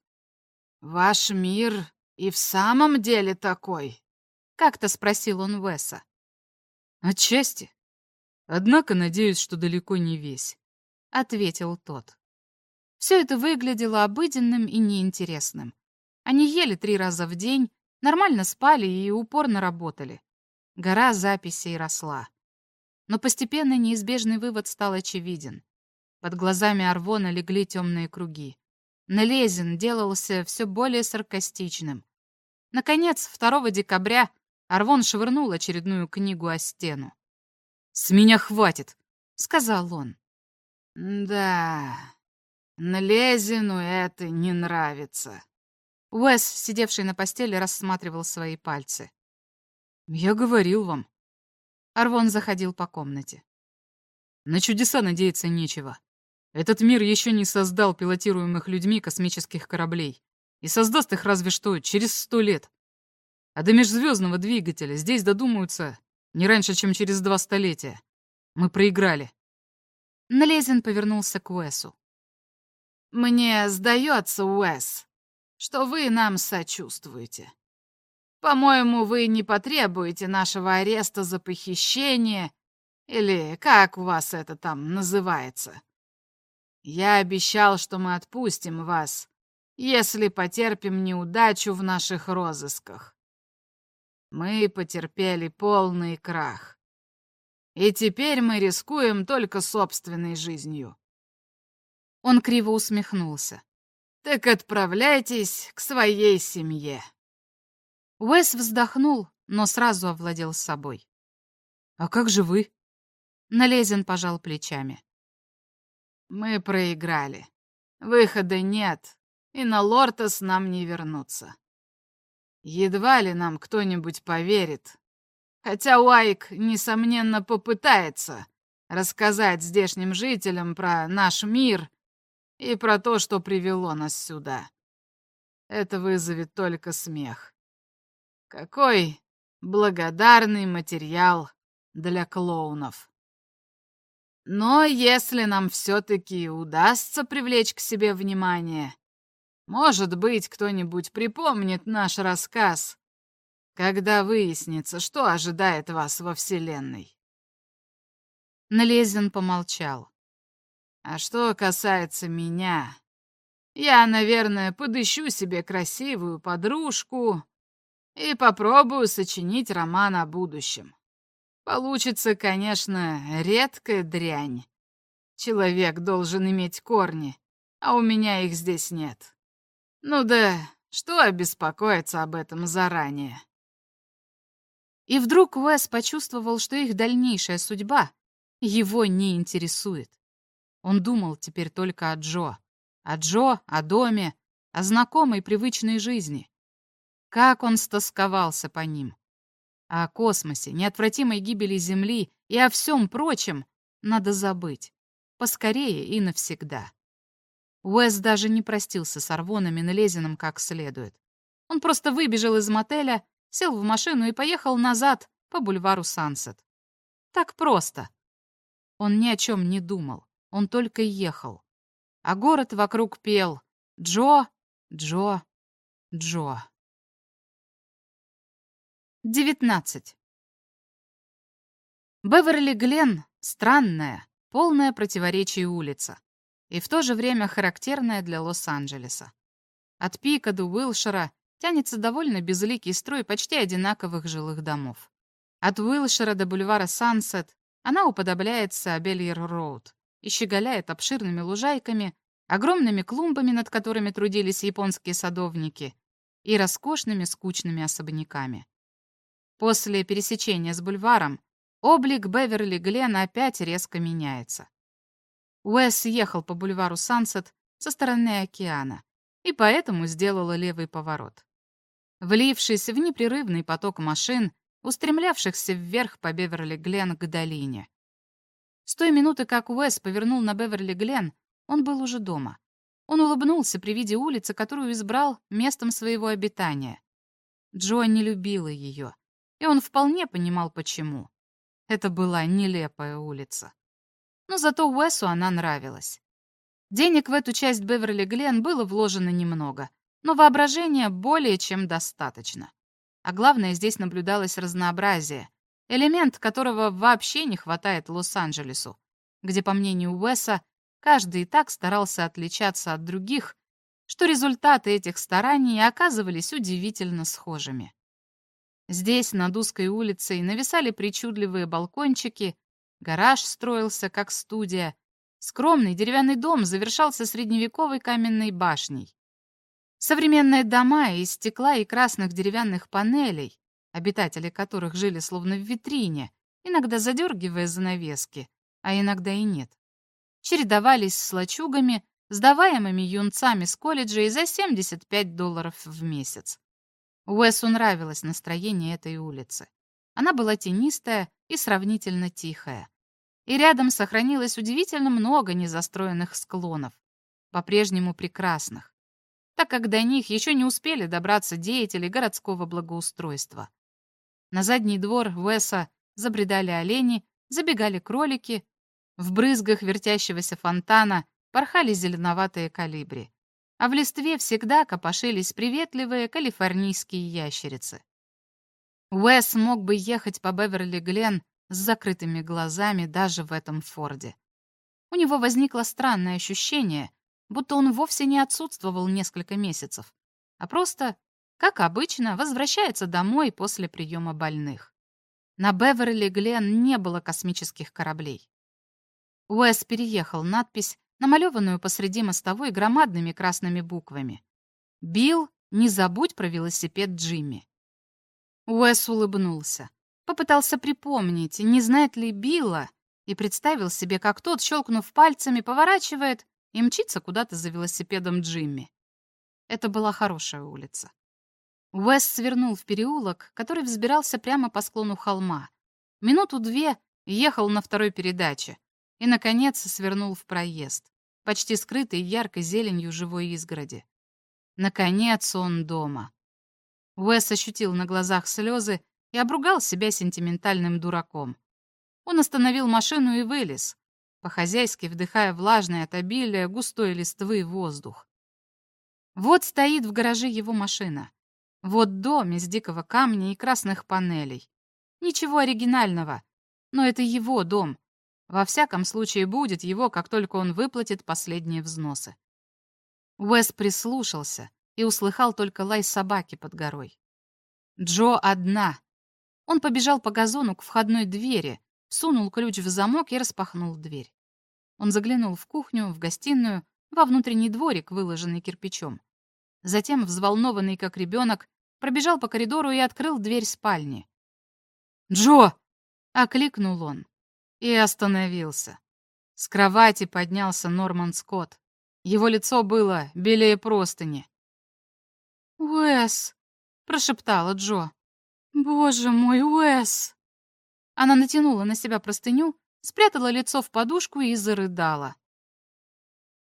«Ваш мир и в самом деле такой?» — как-то спросил он Веса. «Отчасти. Однако надеюсь, что далеко не весь», — ответил тот. Все это выглядело обыденным и неинтересным. Они ели три раза в день, Нормально спали и упорно работали. Гора записей росла. Но постепенно неизбежный вывод стал очевиден. Под глазами Арвона легли темные круги. Налезин делался все более саркастичным. Наконец, 2 декабря Арвон швырнул очередную книгу о стену. «С меня хватит», — сказал он. «Да, Налезину это не нравится». Уэс, сидевший на постели, рассматривал свои пальцы. «Я говорил вам». Арвон заходил по комнате. «На чудеса надеяться нечего. Этот мир еще не создал пилотируемых людьми космических кораблей. И создаст их разве что через сто лет. А до межзвездного двигателя здесь додумаются не раньше, чем через два столетия. Мы проиграли. Налезин повернулся к Уэсу. «Мне сдается, Уэс, что вы нам сочувствуете. По-моему, вы не потребуете нашего ареста за похищение, или как у вас это там называется. Я обещал, что мы отпустим вас, если потерпим неудачу в наших розысках. Мы потерпели полный крах. И теперь мы рискуем только собственной жизнью. Он криво усмехнулся. Так отправляйтесь к своей семье. Уэс вздохнул, но сразу овладел собой. «А как же вы?» Налезен пожал плечами. Мы проиграли. Выхода нет, и на Лортес нам не вернуться. Едва ли нам кто-нибудь поверит. Хотя Уайк, несомненно, попытается рассказать здешним жителям про наш мир и про то, что привело нас сюда. Это вызовет только смех. Какой благодарный материал для клоунов. Но если нам все-таки удастся привлечь к себе внимание, может быть, кто-нибудь припомнит наш рассказ, когда выяснится, что ожидает вас во Вселенной. Налезин помолчал. А что касается меня, я, наверное, подыщу себе красивую подружку и попробую сочинить роман о будущем. Получится, конечно, редкая дрянь. Человек должен иметь корни, а у меня их здесь нет. Ну да, что обеспокоиться об этом заранее? И вдруг Уэс почувствовал, что их дальнейшая судьба его не интересует. Он думал теперь только о Джо. О Джо, о доме, о знакомой привычной жизни. Как он стосковался по ним о космосе, неотвратимой гибели Земли и о всем прочем надо забыть. Поскорее и навсегда. Уэс даже не простился с Арвоном и Налезиным как следует. Он просто выбежал из мотеля, сел в машину и поехал назад по бульвару Сансет. Так просто. Он ни о чем не думал, он только ехал. А город вокруг пел «Джо, Джо, Джо». 19. Беверли-Гленн — странная, полная противоречий улица, и в то же время характерная для Лос-Анджелеса. От Пика до Уилшера тянется довольно безликий строй почти одинаковых жилых домов. От Уилшера до бульвара Сансет она уподобляется Абельер-Роуд и щеголяет обширными лужайками, огромными клумбами, над которыми трудились японские садовники, и роскошными скучными особняками. После пересечения с бульваром облик Беверли-Глен опять резко меняется. Уэс ехал по бульвару Сансет со стороны океана и поэтому сделала левый поворот. Влившись в непрерывный поток машин, устремлявшихся вверх по Беверли-Глен к долине. С той минуты, как Уэс повернул на Беверли-Глен, он был уже дома. Он улыбнулся при виде улицы, которую избрал местом своего обитания. Джо не любила ее и он вполне понимал, почему. Это была нелепая улица. Но зато Уэсу она нравилась. Денег в эту часть Беверли-Глен было вложено немного, но воображения более чем достаточно. А главное, здесь наблюдалось разнообразие, элемент которого вообще не хватает Лос-Анджелесу, где, по мнению Уэса, каждый и так старался отличаться от других, что результаты этих стараний оказывались удивительно схожими. Здесь, над узкой улицей, нависали причудливые балкончики, гараж строился как студия, Скромный деревянный дом завершался средневековой каменной башней. Современные дома из стекла и красных деревянных панелей, обитатели которых жили словно в витрине, иногда задергивая занавески, а иногда и нет, чередовались с лачугами, сдаваемыми юнцами с колледжей за 75 долларов в месяц. Уэсу нравилось настроение этой улицы. Она была тенистая и сравнительно тихая. И рядом сохранилось удивительно много незастроенных склонов, по-прежнему прекрасных, так как до них еще не успели добраться деятели городского благоустройства. На задний двор Уэса забредали олени, забегали кролики, в брызгах вертящегося фонтана порхали зеленоватые калибри, а в листве всегда копошились приветливые калифорнийские ящерицы. Уэс мог бы ехать по Беверли-Глен с закрытыми глазами даже в этом Форде. У него возникло странное ощущение, будто он вовсе не отсутствовал несколько месяцев, а просто, как обычно, возвращается домой после приема больных. На Беверли-Глен не было космических кораблей. Уэс переехал надпись, намалеванную посреди мостовой громадными красными буквами. «Билл, не забудь про велосипед Джимми». Уэс улыбнулся. Попытался припомнить, не знает ли Билла, и представил себе, как тот, щелкнув пальцами, поворачивает и мчится куда-то за велосипедом Джимми. Это была хорошая улица. Уэс свернул в переулок, который взбирался прямо по склону холма. Минуту-две ехал на второй передаче и, наконец, свернул в проезд, почти скрытый яркой зеленью живой изгороди. Наконец он дома. Уэс ощутил на глазах слезы и обругал себя сентиментальным дураком. Он остановил машину и вылез, по-хозяйски вдыхая влажный от обилия густой листвы воздух. Вот стоит в гараже его машина. Вот дом из дикого камня и красных панелей. Ничего оригинального, но это его дом. Во всяком случае, будет его, как только он выплатит последние взносы. Уэс прислушался, и услыхал только лай собаки под горой. Джо одна. Он побежал по газону к входной двери, сунул ключ в замок и распахнул дверь. Он заглянул в кухню, в гостиную, во внутренний дворик, выложенный кирпичом. Затем, взволнованный как ребенок, пробежал по коридору и открыл дверь спальни. «Джо!» — окликнул он. И остановился. С кровати поднялся Норман Скотт. Его лицо было белее простыни. «Уэс!» — прошептала Джо. «Боже мой, Уэс!» Она натянула на себя простыню, спрятала лицо в подушку и зарыдала.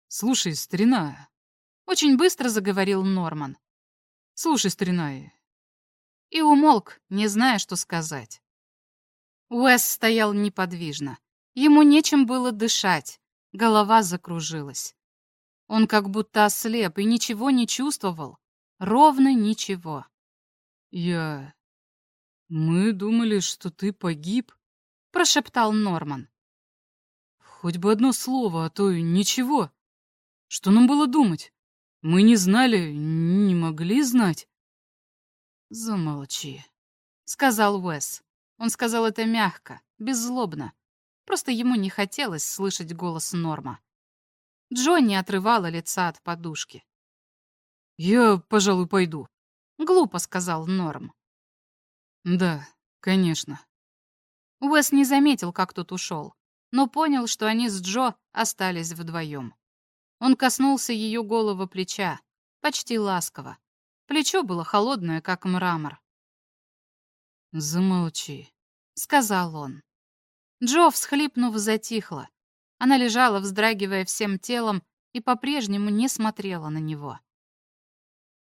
«Слушай, старина!» — очень быстро заговорил Норман. «Слушай, старина!» И умолк, не зная, что сказать. Уэс стоял неподвижно. Ему нечем было дышать, голова закружилась. Он как будто ослеп и ничего не чувствовал, Ровно ничего. «Я... Мы думали, что ты погиб», — прошептал Норман. «Хоть бы одно слово, а то ничего. Что нам было думать? Мы не знали, не могли знать». «Замолчи», — сказал Уэс. Он сказал это мягко, беззлобно. Просто ему не хотелось слышать голос Норма. Джонни отрывала лица от подушки. «Я, пожалуй, пойду», — глупо сказал Норм. «Да, конечно». Уэс не заметил, как тот ушел, но понял, что они с Джо остались вдвоем. Он коснулся ее голого плеча, почти ласково. Плечо было холодное, как мрамор. «Замолчи», — сказал он. Джо, всхлипнув, затихла. Она лежала, вздрагивая всем телом, и по-прежнему не смотрела на него.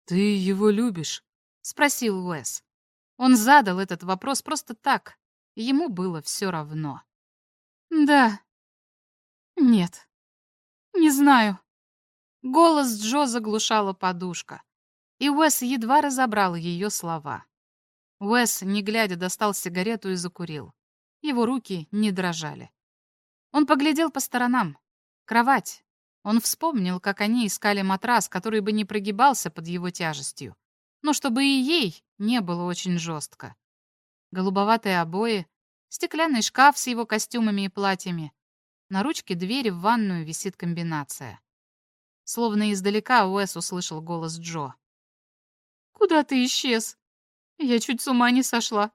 «Ты его любишь?» — спросил Уэс. Он задал этот вопрос просто так. Ему было все равно. «Да. Нет. Не знаю». Голос Джо заглушала подушка, и Уэс едва разобрал ее слова. Уэс, не глядя, достал сигарету и закурил. Его руки не дрожали. Он поглядел по сторонам. Кровать, он вспомнил, как они искали матрас, который бы не прогибался под его тяжестью, но чтобы и ей не было очень жестко. Голубоватые обои, стеклянный шкаф с его костюмами и платьями. На ручке двери в ванную висит комбинация. Словно издалека Уэс услышал голос Джо. «Куда ты исчез? Я чуть с ума не сошла.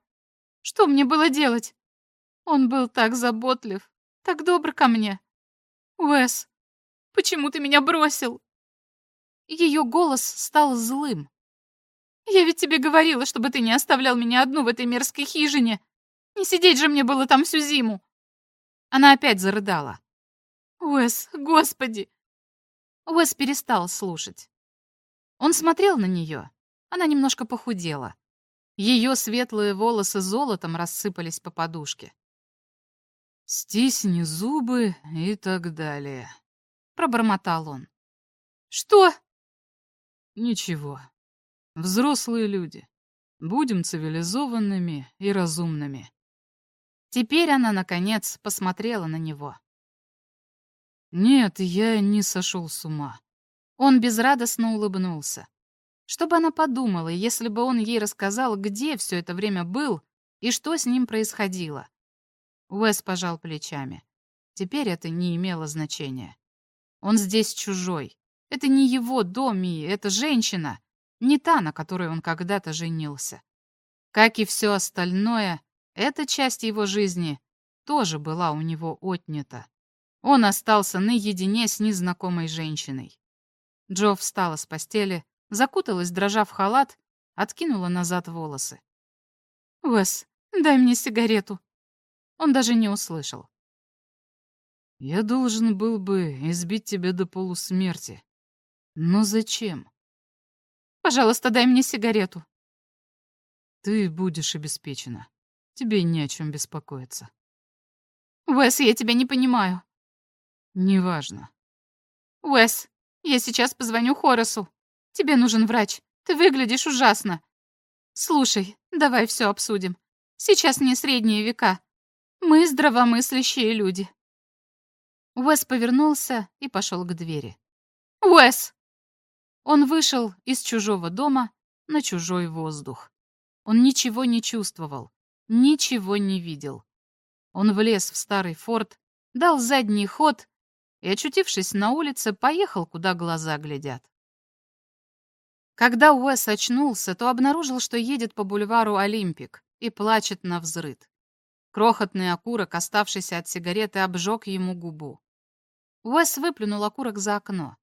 Что мне было делать? Он был так заботлив, так добр ко мне. Уэс, почему ты меня бросил?» Ее голос стал злым. «Я ведь тебе говорила, чтобы ты не оставлял меня одну в этой мерзкой хижине. Не сидеть же мне было там всю зиму!» Она опять зарыдала. «Уэс, господи!» Уэс перестал слушать. Он смотрел на нее. Она немножко похудела. Ее светлые волосы золотом рассыпались по подушке. «Стисни зубы и так далее», — пробормотал он. «Что?» «Ничего. Взрослые люди. Будем цивилизованными и разумными». Теперь она, наконец, посмотрела на него. «Нет, я не сошел с ума». Он безрадостно улыбнулся. Что бы она подумала, если бы он ей рассказал, где все это время был и что с ним происходило? Уэс пожал плечами. Теперь это не имело значения. Он здесь чужой. Это не его дом, и это женщина, не та, на которой он когда-то женился. Как и все остальное, эта часть его жизни тоже была у него отнята. Он остался наедине с незнакомой женщиной. Джо встала с постели, закуталась, дрожа в халат, откинула назад волосы. «Уэс, дай мне сигарету». Он даже не услышал. «Я должен был бы избить тебя до полусмерти. Но зачем?» «Пожалуйста, дай мне сигарету». «Ты будешь обеспечена. Тебе не о чем беспокоиться». «Уэс, я тебя не понимаю». «Неважно». «Уэс, я сейчас позвоню Хорасу. Тебе нужен врач. Ты выглядишь ужасно. Слушай, давай все обсудим. Сейчас не средние века. Мы здравомыслящие люди». Уэс повернулся и пошел к двери. «Уэс!» Он вышел из чужого дома на чужой воздух. Он ничего не чувствовал, ничего не видел. Он влез в старый форт, дал задний ход и, очутившись на улице, поехал, куда глаза глядят. Когда Уэс очнулся, то обнаружил, что едет по бульвару Олимпик и плачет на взрыд. Крохотный окурок, оставшийся от сигареты, обжег ему губу. Уэс выплюнул окурок за окно.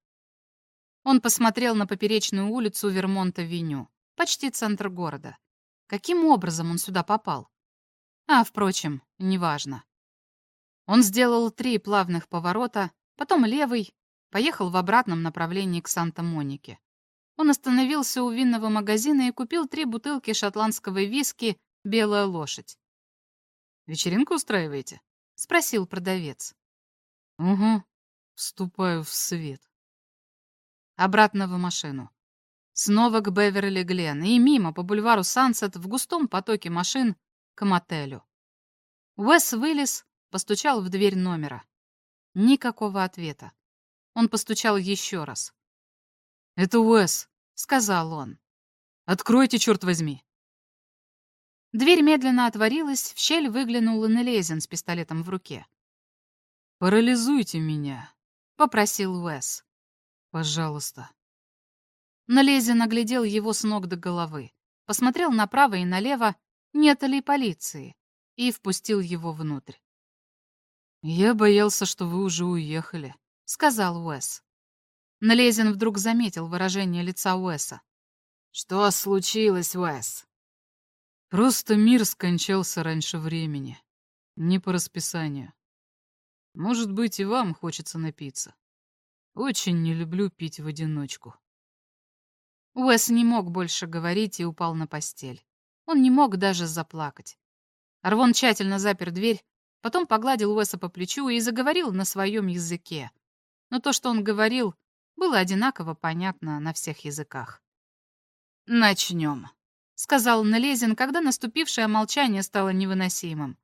Он посмотрел на поперечную улицу Вермонта-Веню, почти центр города. Каким образом он сюда попал? А, впрочем, неважно. Он сделал три плавных поворота, потом левый, поехал в обратном направлении к Санта-Монике. Он остановился у винного магазина и купил три бутылки шотландского виски «Белая лошадь». «Вечеринку устраиваете?» — спросил продавец. «Угу. Вступаю в свет». Обратно в машину. Снова к Беверли-Глен и мимо по бульвару Сансет в густом потоке машин к мотелю. Уэс вылез, постучал в дверь номера. Никакого ответа. Он постучал еще раз. «Это Уэс», — сказал он. «Откройте, черт возьми». Дверь медленно отворилась, в щель выглянул Нелезин с пистолетом в руке. «Парализуйте меня», — попросил Уэс. «Пожалуйста». Налезин оглядел его с ног до головы, посмотрел направо и налево, нет ли полиции, и впустил его внутрь. «Я боялся, что вы уже уехали», — сказал Уэс. Налезин вдруг заметил выражение лица Уэса. «Что случилось, Уэс?» «Просто мир скончался раньше времени. Не по расписанию. Может быть, и вам хочется напиться. Очень не люблю пить в одиночку». Уэс не мог больше говорить и упал на постель. Он не мог даже заплакать. Арвон тщательно запер дверь, потом погладил Уэса по плечу и заговорил на своем языке. Но то, что он говорил, было одинаково понятно на всех языках. «Начнем», — сказал Налезин, когда наступившее молчание стало невыносимым.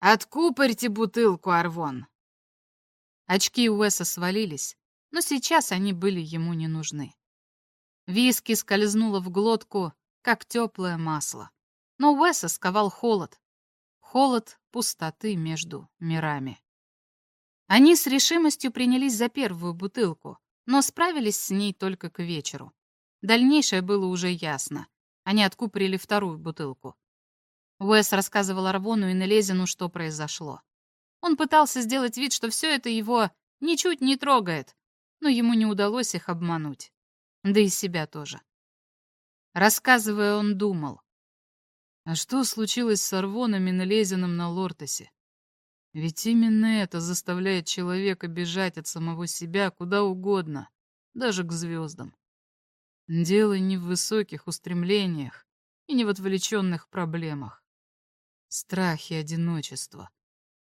«Откупорьте бутылку, Арвон». Очки Уэса свалились, но сейчас они были ему не нужны. Виски скользнуло в глотку, как теплое масло. Но Уэса сковал холод. Холод пустоты между мирами. Они с решимостью принялись за первую бутылку, но справились с ней только к вечеру. Дальнейшее было уже ясно. Они откупорили вторую бутылку. Уэс рассказывал Арвону и Нелезину, что произошло. Он пытался сделать вид, что все это его ничуть не трогает, но ему не удалось их обмануть. Да и себя тоже. Рассказывая, он думал. А что случилось с Арвоном и Нелезином на Лортосе? Ведь именно это заставляет человека бежать от самого себя куда угодно, даже к звездам. Дело не в высоких устремлениях и не в отвлеченных проблемах. Страх и одиночество.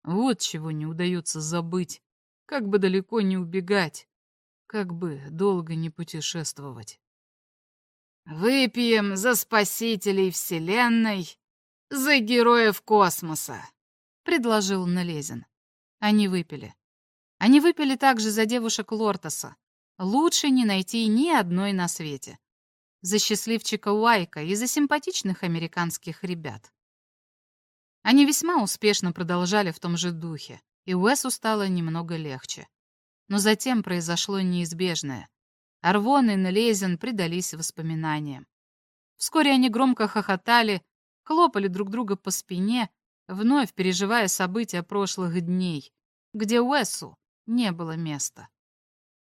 Вот чего не удается забыть, как бы далеко не убегать, как бы долго не путешествовать. «Выпьем за спасителей Вселенной, за героев космоса», — предложил Налезин. Они выпили. Они выпили также за девушек Лортоса, Лучше не найти ни одной на свете. За счастливчика Уайка и за симпатичных американских ребят. Они весьма успешно продолжали в том же духе, и Уэсу стало немного легче. Но затем произошло неизбежное. Арвон и Нелезин предались воспоминаниям. Вскоре они громко хохотали, хлопали друг друга по спине, вновь переживая события прошлых дней, где Уэсу не было места.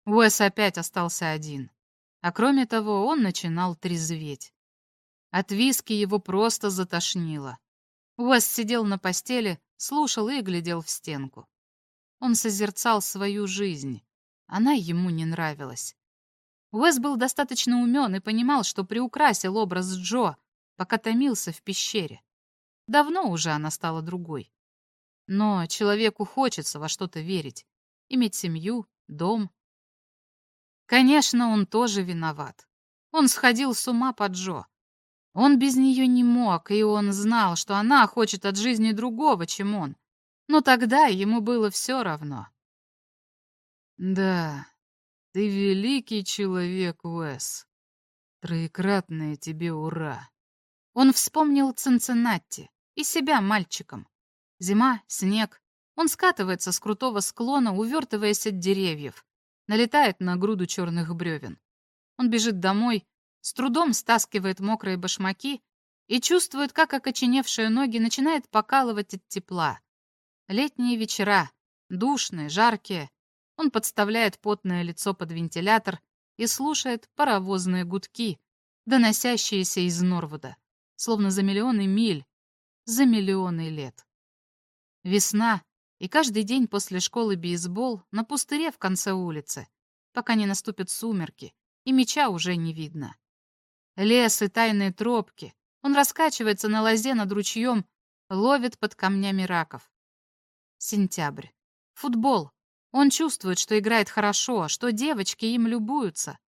Уэс опять остался один. А кроме того, он начинал трезветь. От виски его просто затошнило. Уэс сидел на постели, слушал и глядел в стенку. Он созерцал свою жизнь. Она ему не нравилась. Уэс был достаточно умен и понимал, что приукрасил образ Джо, пока томился в пещере. Давно уже она стала другой. Но человеку хочется во что-то верить. Иметь семью, дом, Конечно, он тоже виноват. Он сходил с ума по Джо. Он без нее не мог, и он знал, что она хочет от жизни другого, чем он. Но тогда ему было все равно. «Да, ты великий человек, Уэс. Троекратное тебе ура!» Он вспомнил Цинциннати и себя мальчиком. Зима, снег. Он скатывается с крутого склона, увертываясь от деревьев налетает на груду черных бревен. Он бежит домой, с трудом стаскивает мокрые башмаки и чувствует, как окоченевшие ноги начинает покалывать от тепла. Летние вечера, душные, жаркие. Он подставляет потное лицо под вентилятор и слушает паровозные гудки, доносящиеся из Норвуда, словно за миллионы миль, за миллионы лет. Весна, и каждый день после школы бейсбол на пустыре в конце улицы, пока не наступят сумерки, и меча уже не видно. Лес и тайные тропки. Он раскачивается на лозе над ручьем, ловит под камнями раков. Сентябрь. Футбол. Он чувствует, что играет хорошо, что девочки им любуются.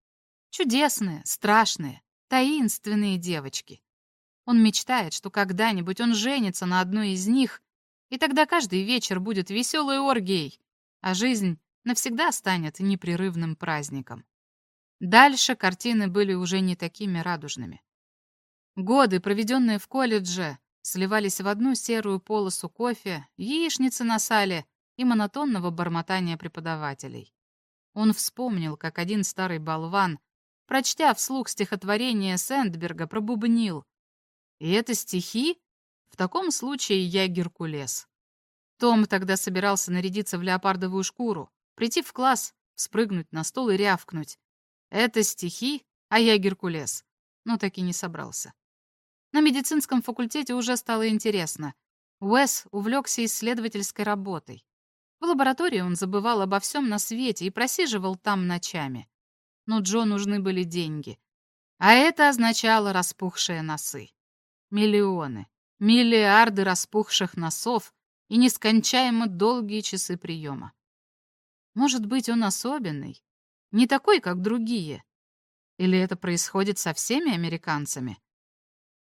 Чудесные, страшные, таинственные девочки. Он мечтает, что когда-нибудь он женится на одной из них и тогда каждый вечер будет веселой оргией, а жизнь навсегда станет непрерывным праздником. Дальше картины были уже не такими радужными. Годы, проведенные в колледже, сливались в одну серую полосу кофе, яичницы на сале и монотонного бормотания преподавателей. Он вспомнил, как один старый болван, прочтя вслух стихотворение Сэндберга, пробубнил. «И это стихи? В таком случае я Геркулес. Том тогда собирался нарядиться в леопардовую шкуру, прийти в класс, спрыгнуть на стол и рявкнуть. Это стихи, а я Геркулес. Но так и не собрался. На медицинском факультете уже стало интересно. Уэс увлекся исследовательской работой. В лаборатории он забывал обо всем на свете и просиживал там ночами. Но Джо нужны были деньги. А это означало распухшие носы. Миллионы. Миллиарды распухших носов и нескончаемо долгие часы приема. Может быть, он особенный, не такой, как другие. Или это происходит со всеми американцами?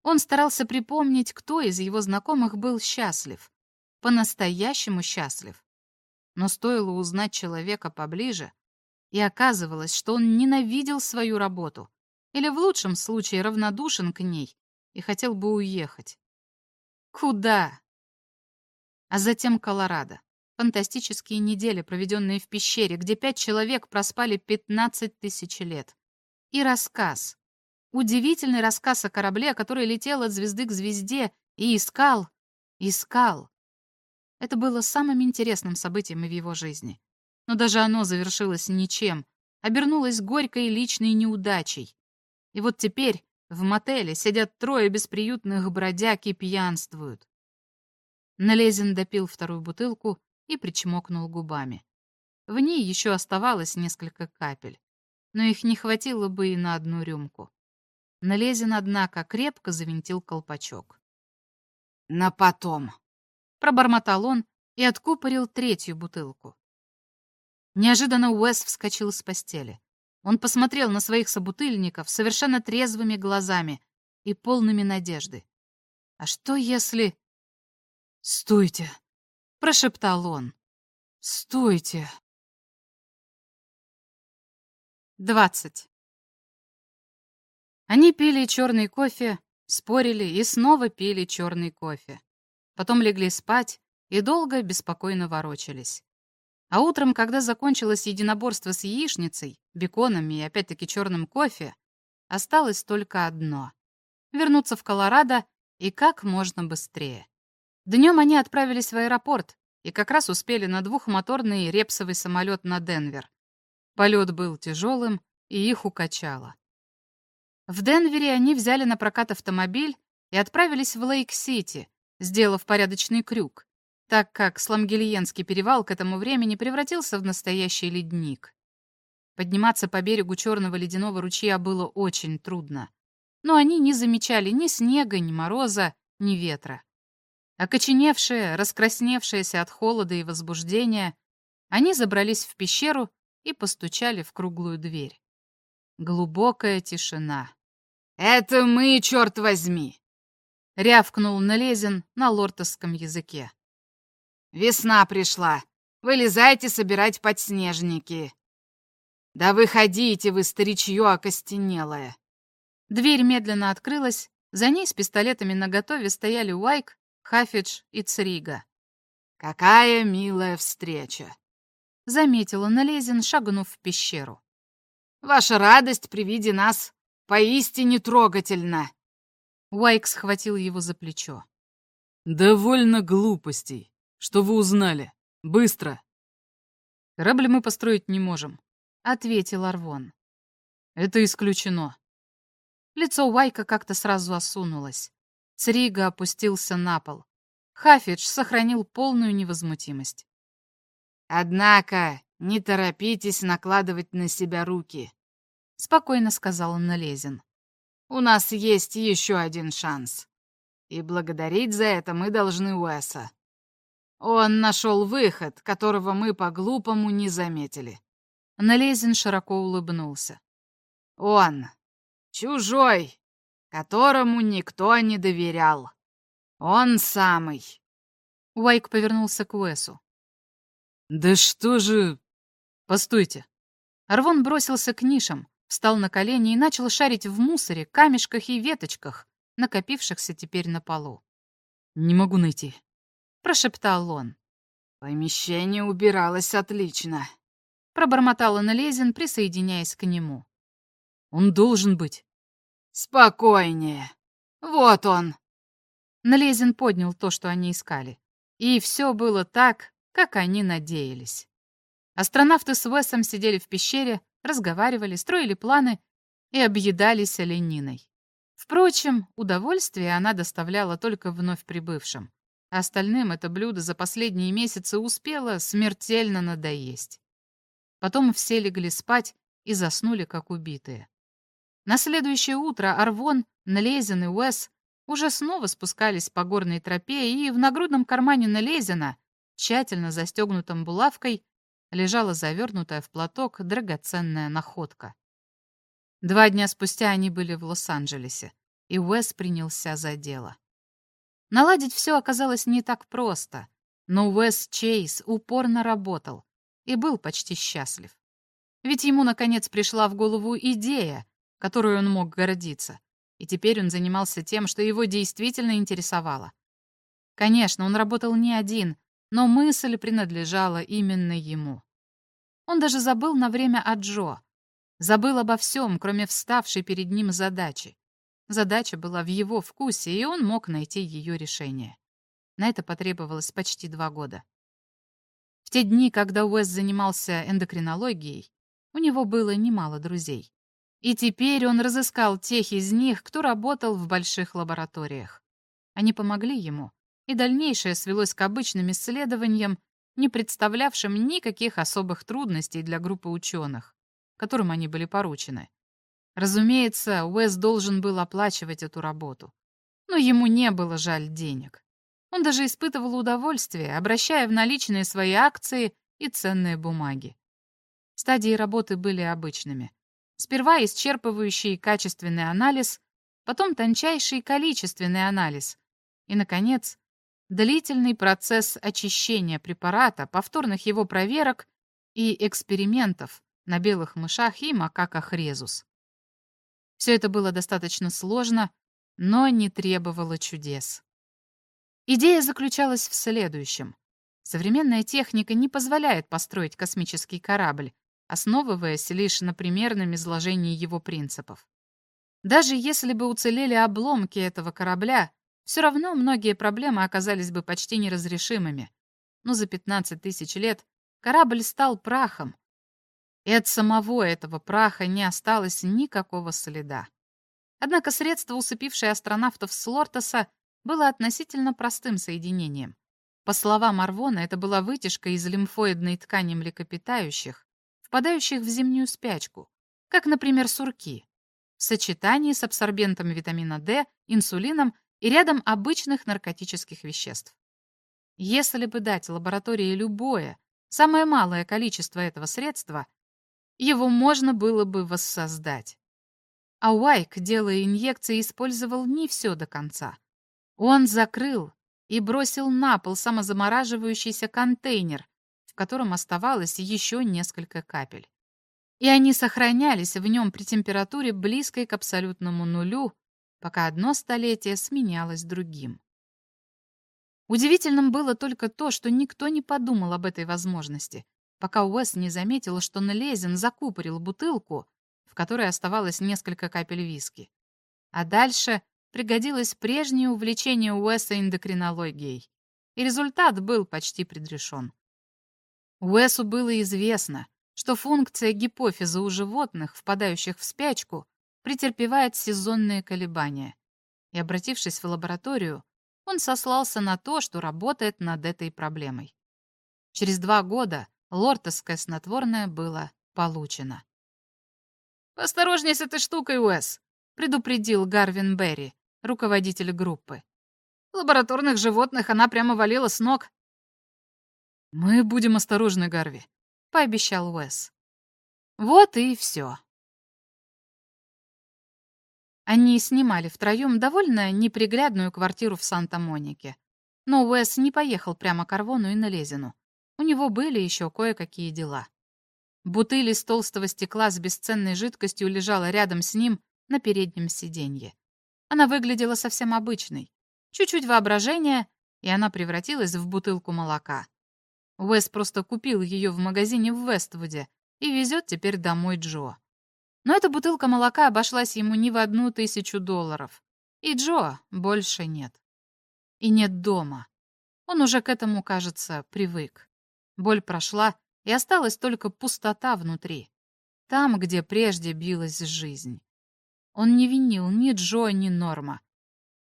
Он старался припомнить, кто из его знакомых был счастлив, по-настоящему счастлив. Но стоило узнать человека поближе, и оказывалось, что он ненавидел свою работу или в лучшем случае равнодушен к ней и хотел бы уехать. Куда? А затем Колорадо. Фантастические недели, проведенные в пещере, где пять человек проспали 15 тысяч лет. И рассказ. Удивительный рассказ о корабле, который летел от звезды к звезде и искал, искал. Это было самым интересным событием в его жизни. Но даже оно завершилось ничем, обернулось горькой личной неудачей. И вот теперь в мотеле сидят трое бесприютных бродяг и пьянствуют. Налезин допил вторую бутылку и причмокнул губами. В ней еще оставалось несколько капель, но их не хватило бы и на одну рюмку. Налезин, однако, крепко завинтил колпачок. «На потом», — пробормотал он и откупорил третью бутылку. Неожиданно Уэс вскочил с постели. Он посмотрел на своих собутыльников совершенно трезвыми глазами и полными надежды. А что если... «Стойте!» — прошептал он. «Стойте!» Двадцать. Они пили черный кофе, спорили и снова пили черный кофе. Потом легли спать и долго беспокойно ворочались. А утром, когда закончилось единоборство с яичницей, беконами и опять-таки черным кофе, осталось только одно — вернуться в Колорадо и как можно быстрее. Днем они отправились в аэропорт и как раз успели на двухмоторный репсовый самолет на Денвер. Полет был тяжелым, и их укачало. В Денвере они взяли на прокат автомобиль и отправились в Лейк-Сити, сделав порядочный крюк, так как Сламгельенский перевал к этому времени превратился в настоящий ледник. Подниматься по берегу черного ледяного ручья было очень трудно, но они не замечали ни снега, ни мороза, ни ветра. Окоченевшие, раскрасневшиеся от холода и возбуждения, они забрались в пещеру и постучали в круглую дверь. Глубокая тишина. «Это мы, черт возьми!» — рявкнул Налезин на лортовском языке. «Весна пришла. Вылезайте собирать подснежники». «Да выходите вы, старичье окостенелое!» Дверь медленно открылась, за ней с пистолетами наготове стояли Уайк Хафидж и Црига. «Какая милая встреча!» — заметила Налезин, шагнув в пещеру. «Ваша радость при виде нас поистине трогательна!» Уайк схватил его за плечо. «Довольно глупостей. Что вы узнали? Быстро!» «Корабль мы построить не можем», — ответил Арвон. «Это исключено». Лицо Уайка как-то сразу осунулось. Црига опустился на пол. Хафидж сохранил полную невозмутимость. «Однако не торопитесь накладывать на себя руки», — спокойно сказал Налезин. «У нас есть еще один шанс. И благодарить за это мы должны Уэса. Он нашел выход, которого мы по-глупому не заметили». Налезин широко улыбнулся. «Он чужой, которому никто не доверял. Он самый. Уайк повернулся к Уэсу. «Да что же...» «Постойте». Арвон бросился к нишам, встал на колени и начал шарить в мусоре, камешках и веточках, накопившихся теперь на полу. «Не могу найти», — прошептал он. «Помещение убиралось отлично», — пробормотал Аналезин, присоединяясь к нему. «Он должен быть». «Спокойнее. Вот он». Налезин поднял то, что они искали. И все было так, как они надеялись. Астронавты с Весом сидели в пещере, разговаривали, строили планы и объедались олениной. Впрочем, удовольствие она доставляла только вновь прибывшим. Остальным это блюдо за последние месяцы успело смертельно надоесть. Потом все легли спать и заснули, как убитые. На следующее утро Арвон, Налезин и Уэс уже снова спускались по горной тропе, и в нагрудном кармане Налезина, тщательно застегнутом булавкой, лежала завернутая в платок драгоценная находка. Два дня спустя они были в Лос-Анджелесе, и Уэс принялся за дело. Наладить все оказалось не так просто, но Уэс Чейз упорно работал и был почти счастлив. Ведь ему, наконец, пришла в голову идея, которую он мог гордиться. И теперь он занимался тем, что его действительно интересовало. Конечно, он работал не один, но мысль принадлежала именно ему. Он даже забыл на время о Джо. Забыл обо всем, кроме вставшей перед ним задачи. Задача была в его вкусе, и он мог найти ее решение. На это потребовалось почти два года. В те дни, когда Уэс занимался эндокринологией, у него было немало друзей. И теперь он разыскал тех из них, кто работал в больших лабораториях. Они помогли ему, и дальнейшее свелось к обычным исследованиям, не представлявшим никаких особых трудностей для группы ученых, которым они были поручены. Разумеется, Уэс должен был оплачивать эту работу, но ему не было жаль денег. Он даже испытывал удовольствие, обращая в наличные свои акции и ценные бумаги. Стадии работы были обычными. Сперва исчерпывающий качественный анализ, потом тончайший количественный анализ и, наконец, длительный процесс очищения препарата, повторных его проверок и экспериментов на белых мышах и макаках резус. Все это было достаточно сложно, но не требовало чудес. Идея заключалась в следующем. Современная техника не позволяет построить космический корабль, основываясь лишь на примерном изложении его принципов. Даже если бы уцелели обломки этого корабля, все равно многие проблемы оказались бы почти неразрешимыми. Но за 15 тысяч лет корабль стал прахом, и от самого этого праха не осталось никакого следа. Однако средство, усыпившее астронавтов с Лортоса, было относительно простым соединением. По словам Арвона, это была вытяжка из лимфоидной ткани млекопитающих, впадающих в зимнюю спячку, как, например, сурки, в сочетании с абсорбентом витамина D, инсулином и рядом обычных наркотических веществ. Если бы дать лаборатории любое, самое малое количество этого средства, его можно было бы воссоздать. А Уайк, делая инъекции, использовал не все до конца. Он закрыл и бросил на пол самозамораживающийся контейнер, в котором оставалось еще несколько капель. И они сохранялись в нем при температуре близкой к абсолютному нулю, пока одно столетие сменялось другим. Удивительным было только то, что никто не подумал об этой возможности, пока Уэс не заметил, что Налезин закупорил бутылку, в которой оставалось несколько капель виски. А дальше пригодилось прежнее увлечение Уэса эндокринологией, и результат был почти предрешен. Уэсу было известно, что функция гипофиза у животных, впадающих в спячку, претерпевает сезонные колебания. И, обратившись в лабораторию, он сослался на то, что работает над этой проблемой. Через два года лортовское снотворное было получено. «Осторожней с этой штукой, Уэс», — предупредил Гарвин Берри, руководитель группы. «Лабораторных животных она прямо валила с ног. «Мы будем осторожны, Гарви», — пообещал Уэс. Вот и все. Они снимали втроем довольно неприглядную квартиру в Санта-Монике. Но Уэс не поехал прямо к Арвону и на Лезину. У него были еще кое-какие дела. Бутыль из толстого стекла с бесценной жидкостью лежала рядом с ним на переднем сиденье. Она выглядела совсем обычной. Чуть-чуть воображения, и она превратилась в бутылку молока. Уэс просто купил ее в магазине в Вествуде и везет теперь домой Джо. Но эта бутылка молока обошлась ему не в одну тысячу долларов. И Джо больше нет. И нет дома. Он уже к этому, кажется, привык. Боль прошла, и осталась только пустота внутри. Там, где прежде билась жизнь. Он не винил ни Джо, ни Норма.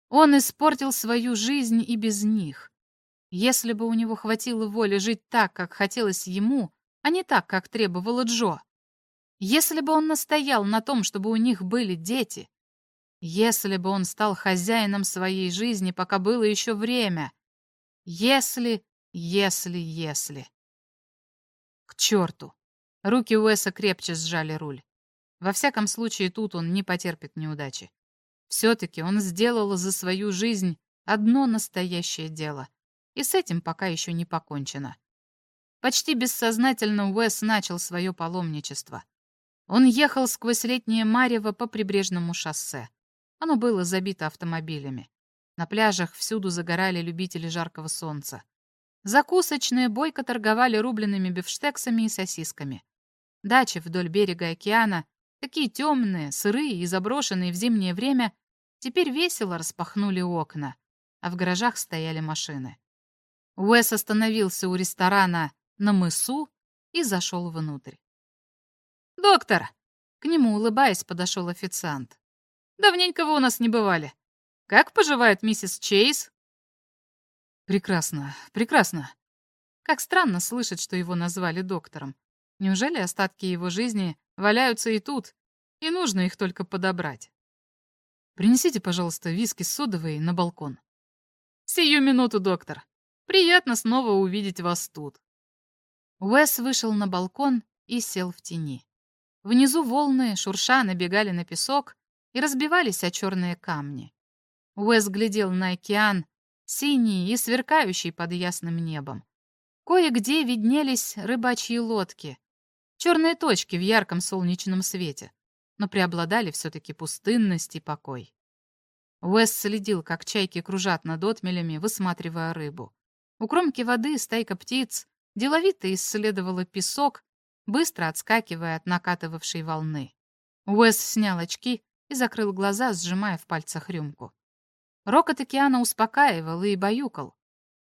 Он испортил свою жизнь и без них. Если бы у него хватило воли жить так, как хотелось ему, а не так, как требовала Джо. Если бы он настоял на том, чтобы у них были дети. Если бы он стал хозяином своей жизни, пока было еще время. Если, если, если. К черту. Руки Уэса крепче сжали руль. Во всяком случае, тут он не потерпит неудачи. Все-таки он сделал за свою жизнь одно настоящее дело — и с этим пока еще не покончено. Почти бессознательно Уэс начал свое паломничество. Он ехал сквозь летнее марево по прибрежному шоссе. Оно было забито автомобилями. На пляжах всюду загорали любители жаркого солнца. Закусочные бойко торговали рубленными бифштексами и сосисками. Дачи вдоль берега океана, такие темные, сырые и заброшенные в зимнее время, теперь весело распахнули окна, а в гаражах стояли машины. Уэс остановился у ресторана на мысу и зашел внутрь. «Доктор!» — к нему, улыбаясь, подошел официант. «Давненько вы у нас не бывали. Как поживает миссис Чейз?» Прекрасно, прекрасно. Как странно слышать, что его назвали доктором. Неужели остатки его жизни валяются и тут, и нужно их только подобрать? Принесите, пожалуйста, виски содовые на балкон. Сию минуту, доктор. Приятно снова увидеть вас тут. Уэс вышел на балкон и сел в тени. Внизу волны, шурша, набегали на песок и разбивались о черные камни. Уэс глядел на океан, синий и сверкающий под ясным небом. Кое-где виднелись рыбачьи лодки, черные точки в ярком солнечном свете, но преобладали все-таки пустынность и покой. Уэс следил, как чайки кружат над отмелями, высматривая рыбу. У кромки воды стайка птиц деловито исследовала песок, быстро отскакивая от накатывавшей волны. Уэс снял очки и закрыл глаза, сжимая в пальцах рюмку. Рокот океана успокаивал и баюкал.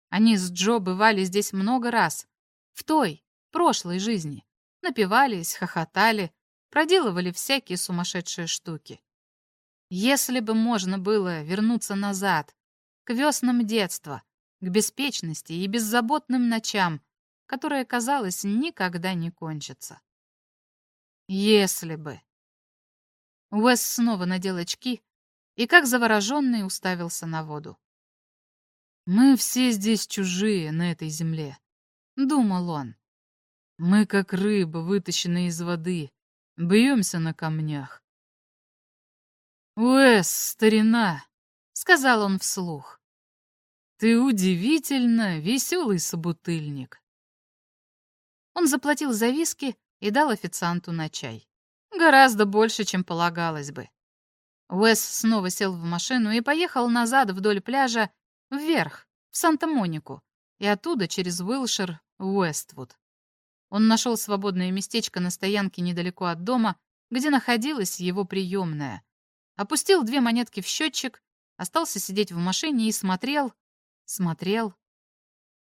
Они с Джо бывали здесь много раз. В той, прошлой жизни. Напивались, хохотали, проделывали всякие сумасшедшие штуки. Если бы можно было вернуться назад, к веснам детства, к беспечности и беззаботным ночам, которые, казалось, никогда не кончатся. Если бы. Уэс снова надел очки и как завороженный уставился на воду. «Мы все здесь чужие на этой земле», — думал он. «Мы как рыба, вытащенная из воды, бьемся на камнях». «Уэс, старина», — сказал он вслух, — «ты удивительно веселый собутыльник». Он заплатил за виски и дал официанту на чай. Гораздо больше, чем полагалось бы. Уэс снова сел в машину и поехал назад вдоль пляжа, вверх, в Санта-Монику, и оттуда через Уилшир в Уэствуд. Он нашел свободное местечко на стоянке недалеко от дома, где находилась его приемная. Опустил две монетки в счетчик, остался сидеть в машине и смотрел, смотрел.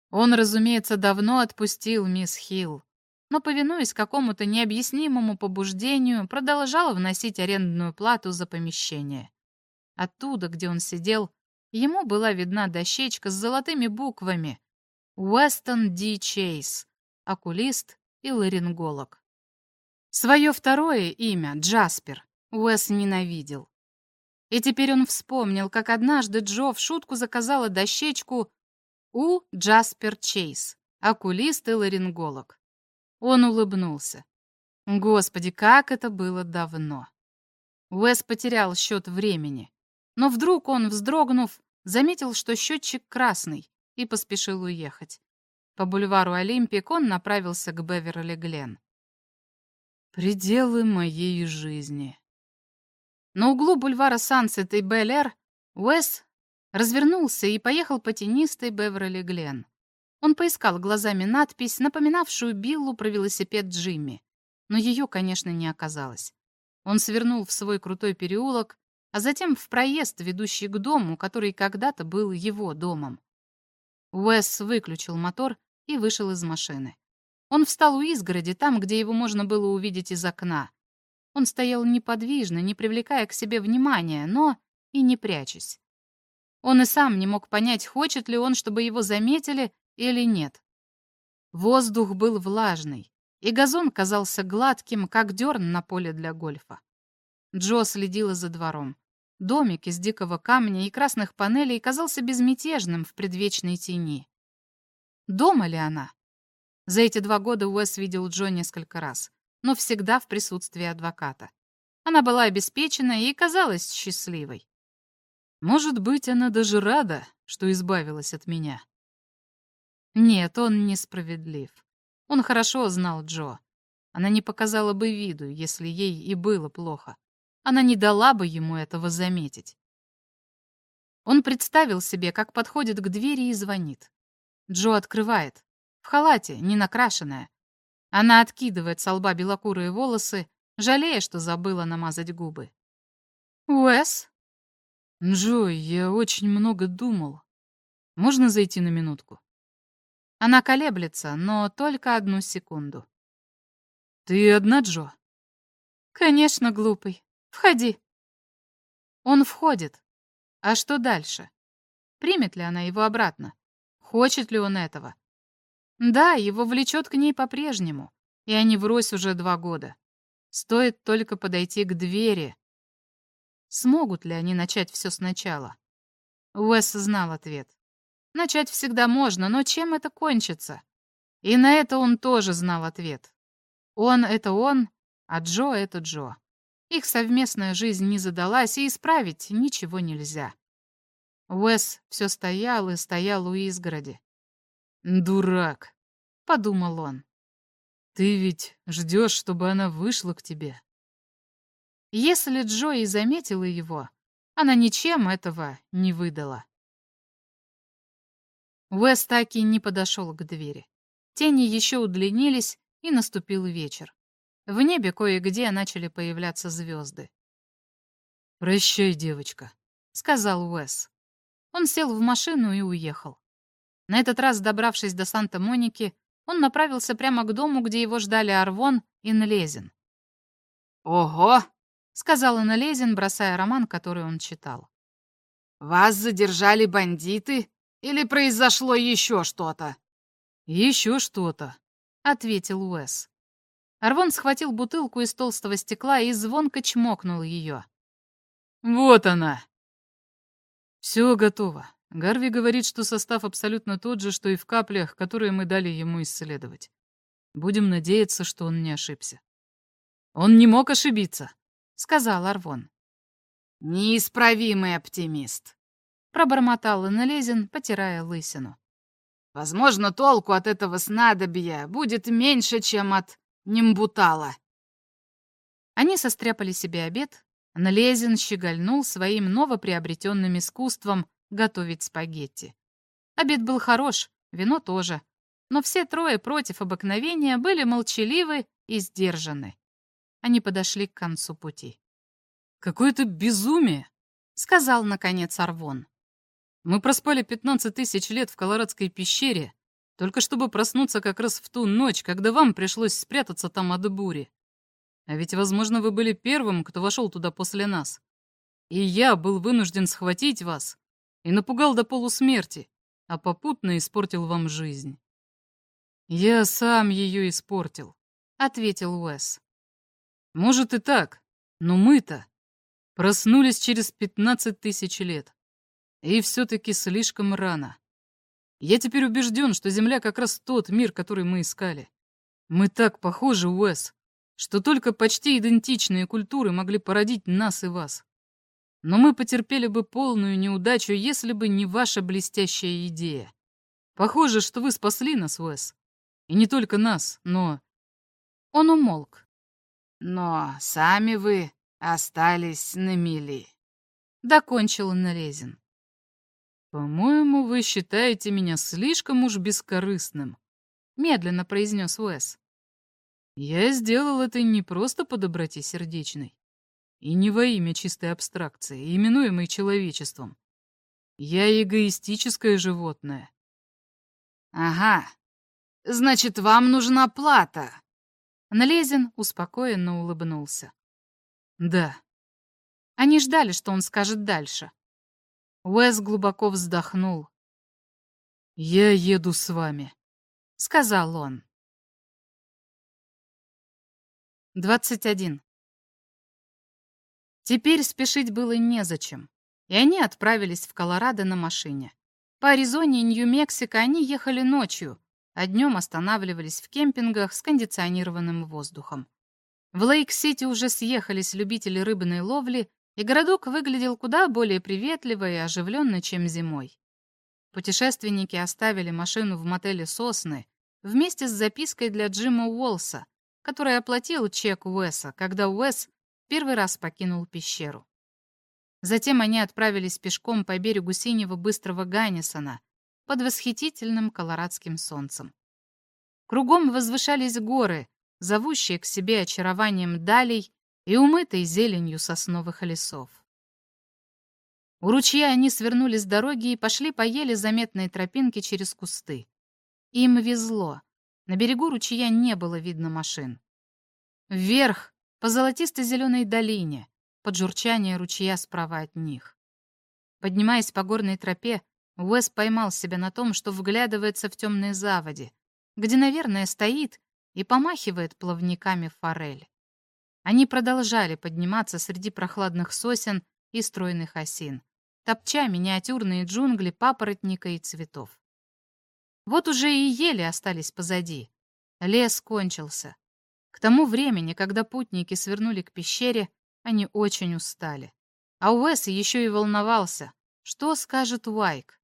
Он, разумеется, давно отпустил мисс Хилл но, повинуясь какому-то необъяснимому побуждению, продолжала вносить арендную плату за помещение. Оттуда, где он сидел, ему была видна дощечка с золотыми буквами «Уэстон Ди Чейз», окулист и ларинголог. Свое второе имя, Джаспер, Уэс ненавидел. И теперь он вспомнил, как однажды Джо в шутку заказала дощечку «У Джаспер Чейз», окулист и ларинголог. Он улыбнулся. Господи, как это было давно. Уэс потерял счет времени. Но вдруг он, вздрогнув, заметил, что счетчик красный, и поспешил уехать. По бульвару Олимпик он направился к Беверли-Глен. «Пределы моей жизни». На углу бульвара Сансет и Беллер Уэс развернулся и поехал по тенистой Беверли-Глен. Он поискал глазами надпись, напоминавшую Биллу про велосипед Джимми. Но ее, конечно, не оказалось. Он свернул в свой крутой переулок, а затем в проезд, ведущий к дому, который когда-то был его домом. Уэс выключил мотор и вышел из машины. Он встал у изгороди, там, где его можно было увидеть из окна. Он стоял неподвижно, не привлекая к себе внимания, но и не прячась. Он и сам не мог понять, хочет ли он, чтобы его заметили, или нет. Воздух был влажный, и газон казался гладким, как дерн на поле для гольфа. Джо следила за двором. Домик из дикого камня и красных панелей казался безмятежным в предвечной тени. Дома ли она? За эти два года Уэс видел Джо несколько раз, но всегда в присутствии адвоката. Она была обеспечена и казалась счастливой. Может быть, она даже рада, что избавилась от меня. Нет, он несправедлив. Он хорошо знал Джо. Она не показала бы виду, если ей и было плохо. Она не дала бы ему этого заметить. Он представил себе, как подходит к двери и звонит. Джо открывает. В халате, не накрашенная. Она откидывает с лба белокурые волосы, жалея, что забыла намазать губы. «Уэс?» «Джо, я очень много думал. Можно зайти на минутку?» Она колеблется, но только одну секунду. «Ты одна, Джо?» «Конечно, глупый. Входи». Он входит. А что дальше? Примет ли она его обратно? Хочет ли он этого? Да, его влечет к ней по-прежнему, и они врозь уже два года. Стоит только подойти к двери. Смогут ли они начать все сначала? Уэс знал ответ. Начать всегда можно, но чем это кончится? И на это он тоже знал ответ. Он — это он, а Джо — это Джо. Их совместная жизнь не задалась, и исправить ничего нельзя. Уэс все стоял и стоял у изгороди. «Дурак», — подумал он. «Ты ведь ждешь, чтобы она вышла к тебе». Если Джо и заметила его, она ничем этого не выдала. Уэс так и не подошел к двери. Тени еще удлинились, и наступил вечер. В небе кое-где начали появляться звезды. «Прощай, девочка», — сказал Уэс. Он сел в машину и уехал. На этот раз, добравшись до Санта-Моники, он направился прямо к дому, где его ждали Арвон и Нлезин. «Ого!» — сказал Нлезин, бросая роман, который он читал. «Вас задержали бандиты или произошло еще что-то?» «Еще что-то», — ответил Уэс. Арвон схватил бутылку из толстого стекла и звонко чмокнул ее. «Вот она!» «Все готово. Гарви говорит, что состав абсолютно тот же, что и в каплях, которые мы дали ему исследовать. Будем надеяться, что он не ошибся». «Он не мог ошибиться», — сказал Арвон. «Неисправимый оптимист», — пробормотал Инолезин, потирая лысину. «Возможно, толку от этого снадобья будет меньше, чем от нимбутала». Они состряпали себе обед, Налезин щегольнул своим новоприобретенным искусством готовить спагетти. Обед был хорош, вино тоже, но все трое против обыкновения были молчаливы и сдержаны. Они подошли к концу пути. «Какое-то безумие!» — сказал, наконец, Арвон. «Мы проспали 15 тысяч лет в Колорадской пещере, только чтобы проснуться как раз в ту ночь, когда вам пришлось спрятаться там от бури. А ведь, возможно, вы были первым, кто вошел туда после нас. И я был вынужден схватить вас и напугал до полусмерти, а попутно испортил вам жизнь. Я сам ее испортил, — ответил Уэс. Может и так, но мы-то проснулись через пятнадцать тысяч лет. И все-таки слишком рано. Я теперь убежден, что Земля как раз тот мир, который мы искали. Мы так похожи, Уэс, что только почти идентичные культуры могли породить нас и вас. Но мы потерпели бы полную неудачу, если бы не ваша блестящая идея. Похоже, что вы спасли нас, Уэс. И не только нас, но... Он умолк. Но сами вы остались на мели. Докончил Налезин. «По-моему, вы считаете меня слишком уж бескорыстным», — медленно произнес Уэс. Я сделал это не просто по доброте сердечной, и не во имя чистой абстракции, именуемой человечеством. Я эгоистическое животное. Ага, значит, вам нужна плата. Налезин успокоенно улыбнулся. Да. Они ждали, что он скажет дальше. Уэс глубоко вздохнул. «Я еду с вами», — сказал он. 21. Теперь спешить было незачем, и они отправились в Колорадо на машине. По Аризоне и Нью-Мексико они ехали ночью, а днем останавливались в кемпингах с кондиционированным воздухом. В Лейк-Сити уже съехались любители рыбной ловли, и городок выглядел куда более приветливо и оживленно, чем зимой. Путешественники оставили машину в мотеле «Сосны» вместе с запиской для Джима Уолса, который оплатил чек Уэса, когда Уэс первый раз покинул пещеру. Затем они отправились пешком по берегу синего быстрого Ганнисона, под восхитительным колорадским солнцем. Кругом возвышались горы, зовущие к себе очарованием далей и умытой зеленью сосновых лесов. У ручья они свернули с дороги и пошли по еле заметной тропинке через кусты. Им везло. На берегу ручья не было видно машин. Вверх, по золотисто-зеленой долине, под журчание ручья справа от них. Поднимаясь по горной тропе, Уэс поймал себя на том, что вглядывается в темные заводи, где, наверное, стоит и помахивает плавниками форель. Они продолжали подниматься среди прохладных сосен и стройных осин, топча миниатюрные джунгли папоротника и цветов. Вот уже и ели остались позади. Лес кончился. К тому времени, когда путники свернули к пещере, они очень устали. А Уэс еще и волновался, что скажет Уайк.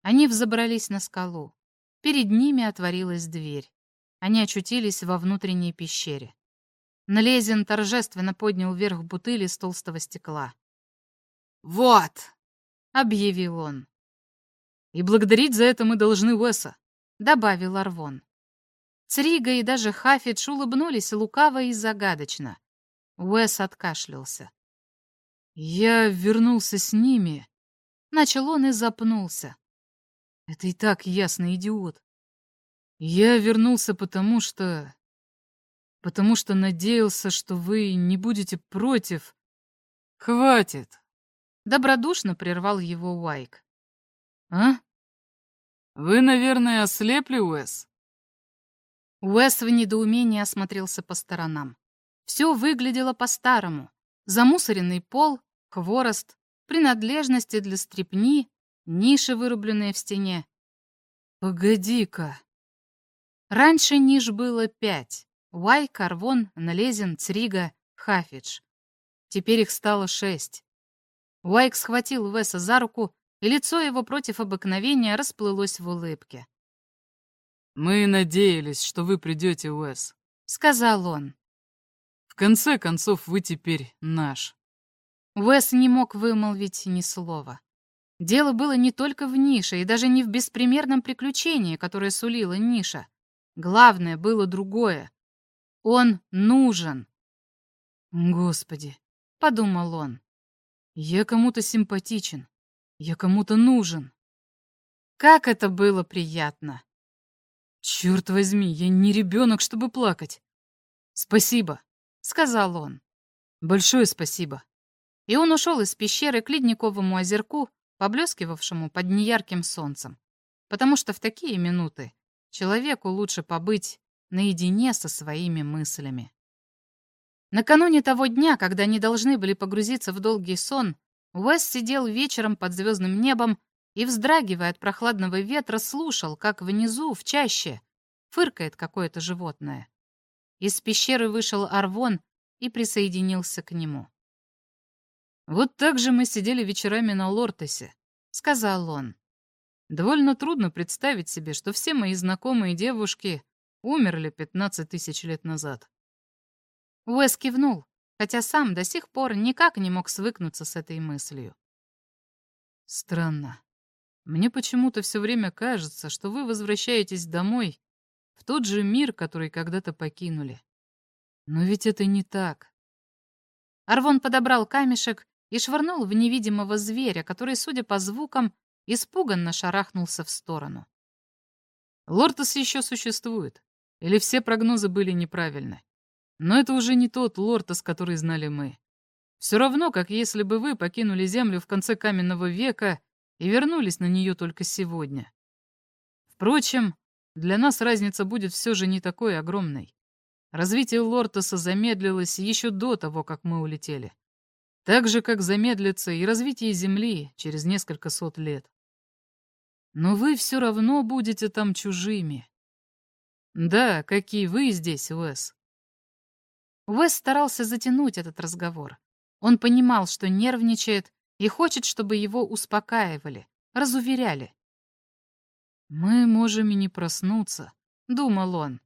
Они взобрались на скалу. Перед ними отворилась дверь. Они очутились во внутренней пещере. Налезин торжественно поднял вверх бутыли из толстого стекла. «Вот!» — объявил он. «И благодарить за это мы должны Уэса», — добавил Арвон. Црига и даже Хафидж улыбнулись лукаво и загадочно. Уэс откашлялся. «Я вернулся с ними», — начал он и запнулся. Это и так ясно, идиот. Я вернулся потому, что... Потому что надеялся, что вы не будете против. Хватит. Добродушно прервал его Уайк. А? Вы, наверное, ослепли, Уэс? Уэс в недоумении осмотрелся по сторонам. Все выглядело по-старому. Замусоренный пол, хворост, принадлежности для стрепни, ниши, вырубленные в стене. Погоди-ка. Раньше ниш было пять. Уай, Карвон, Налезин, Црига, Хафидж. Теперь их стало шесть. Уайк схватил Веса за руку, и лицо его против обыкновения расплылось в улыбке. «Мы надеялись, что вы придете, Уэс», — сказал он. «В конце концов, вы теперь наш». Уэс не мог вымолвить ни слова. Дело было не только в нише и даже не в беспримерном приключении, которое сулила ниша. Главное было другое. Он нужен. «Господи», — подумал он, — «я кому-то симпатичен, я кому-то нужен». Как это было приятно. «Черт возьми, я не ребенок, чтобы плакать. Спасибо», — сказал он. «Большое спасибо». И он ушел из пещеры к ледниковому озерку, поблескивавшему под неярким солнцем, потому что в такие минуты человеку лучше побыть наедине со своими мыслями. Накануне того дня, когда они должны были погрузиться в долгий сон, Уэс сидел вечером под звездным небом и, вздрагивая от прохладного ветра, слушал, как внизу, в чаще, фыркает какое-то животное. Из пещеры вышел Арвон и присоединился к нему. «Вот так же мы сидели вечерами на Лортесе», — сказал он. «Довольно трудно представить себе, что все мои знакомые девушки умерли 15 тысяч лет назад». Уэс кивнул, хотя сам до сих пор никак не мог свыкнуться с этой мыслью. «Странно. Мне почему-то все время кажется, что вы возвращаетесь домой, в тот же мир, который когда-то покинули. Но ведь это не так». Арвон подобрал камешек и швырнул в невидимого зверя, который, судя по звукам, испуганно шарахнулся в сторону. Лортес еще существует. Или все прогнозы были неправильны. Но это уже не тот Лортес, который знали мы. Все равно, как если бы вы покинули Землю в конце каменного века и вернулись на нее только сегодня. Впрочем, для нас разница будет все же не такой огромной. Развитие Лортеса замедлилось еще до того, как мы улетели. Так же, как замедлится и развитие Земли через несколько сот лет. Но вы все равно будете там чужими. Да, какие вы здесь, Уэс. Уэс старался затянуть этот разговор. Он понимал, что нервничает и хочет, чтобы его успокаивали, разуверяли. «Мы можем и не проснуться», — думал он.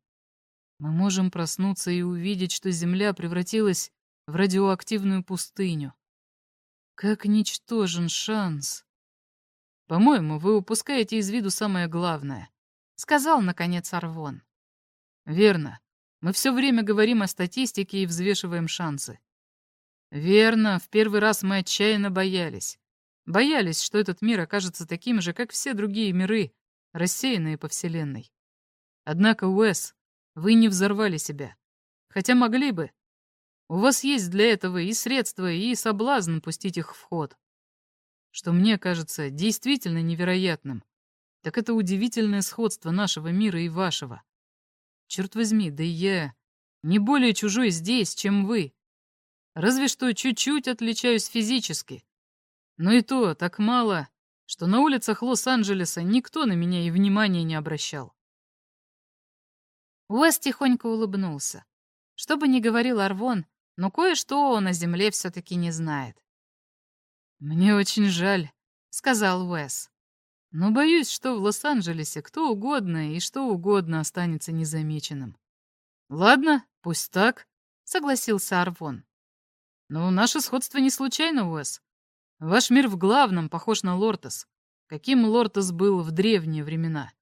«Мы можем проснуться и увидеть, что Земля превратилась в радиоактивную пустыню. Как ничтожен шанс. По-моему, вы упускаете из виду самое главное, сказал, наконец, Арвон. Верно. Мы все время говорим о статистике и взвешиваем шансы. Верно, в первый раз мы отчаянно боялись. Боялись, что этот мир окажется таким же, как все другие миры, рассеянные по Вселенной. Однако, Уэс, вы не взорвали себя. Хотя могли бы. У вас есть для этого и средства, и соблазн пустить их в ход. Что мне кажется действительно невероятным, так это удивительное сходство нашего мира и вашего. Черт возьми, да я не более чужой здесь, чем вы. Разве что чуть-чуть отличаюсь физически. Но и то так мало, что на улицах Лос-Анджелеса никто на меня и внимания не обращал. Уэс тихонько улыбнулся. Что бы ни говорил Арвон, но кое-что он о земле все-таки не знает. «Мне очень жаль», — сказал Уэс. «Но боюсь, что в Лос-Анджелесе кто угодно и что угодно останется незамеченным». «Ладно, пусть так», — согласился Арвон. «Но наше сходство не случайно, Уэс. Ваш мир в главном похож на Лортес, каким Лортес был в древние времена.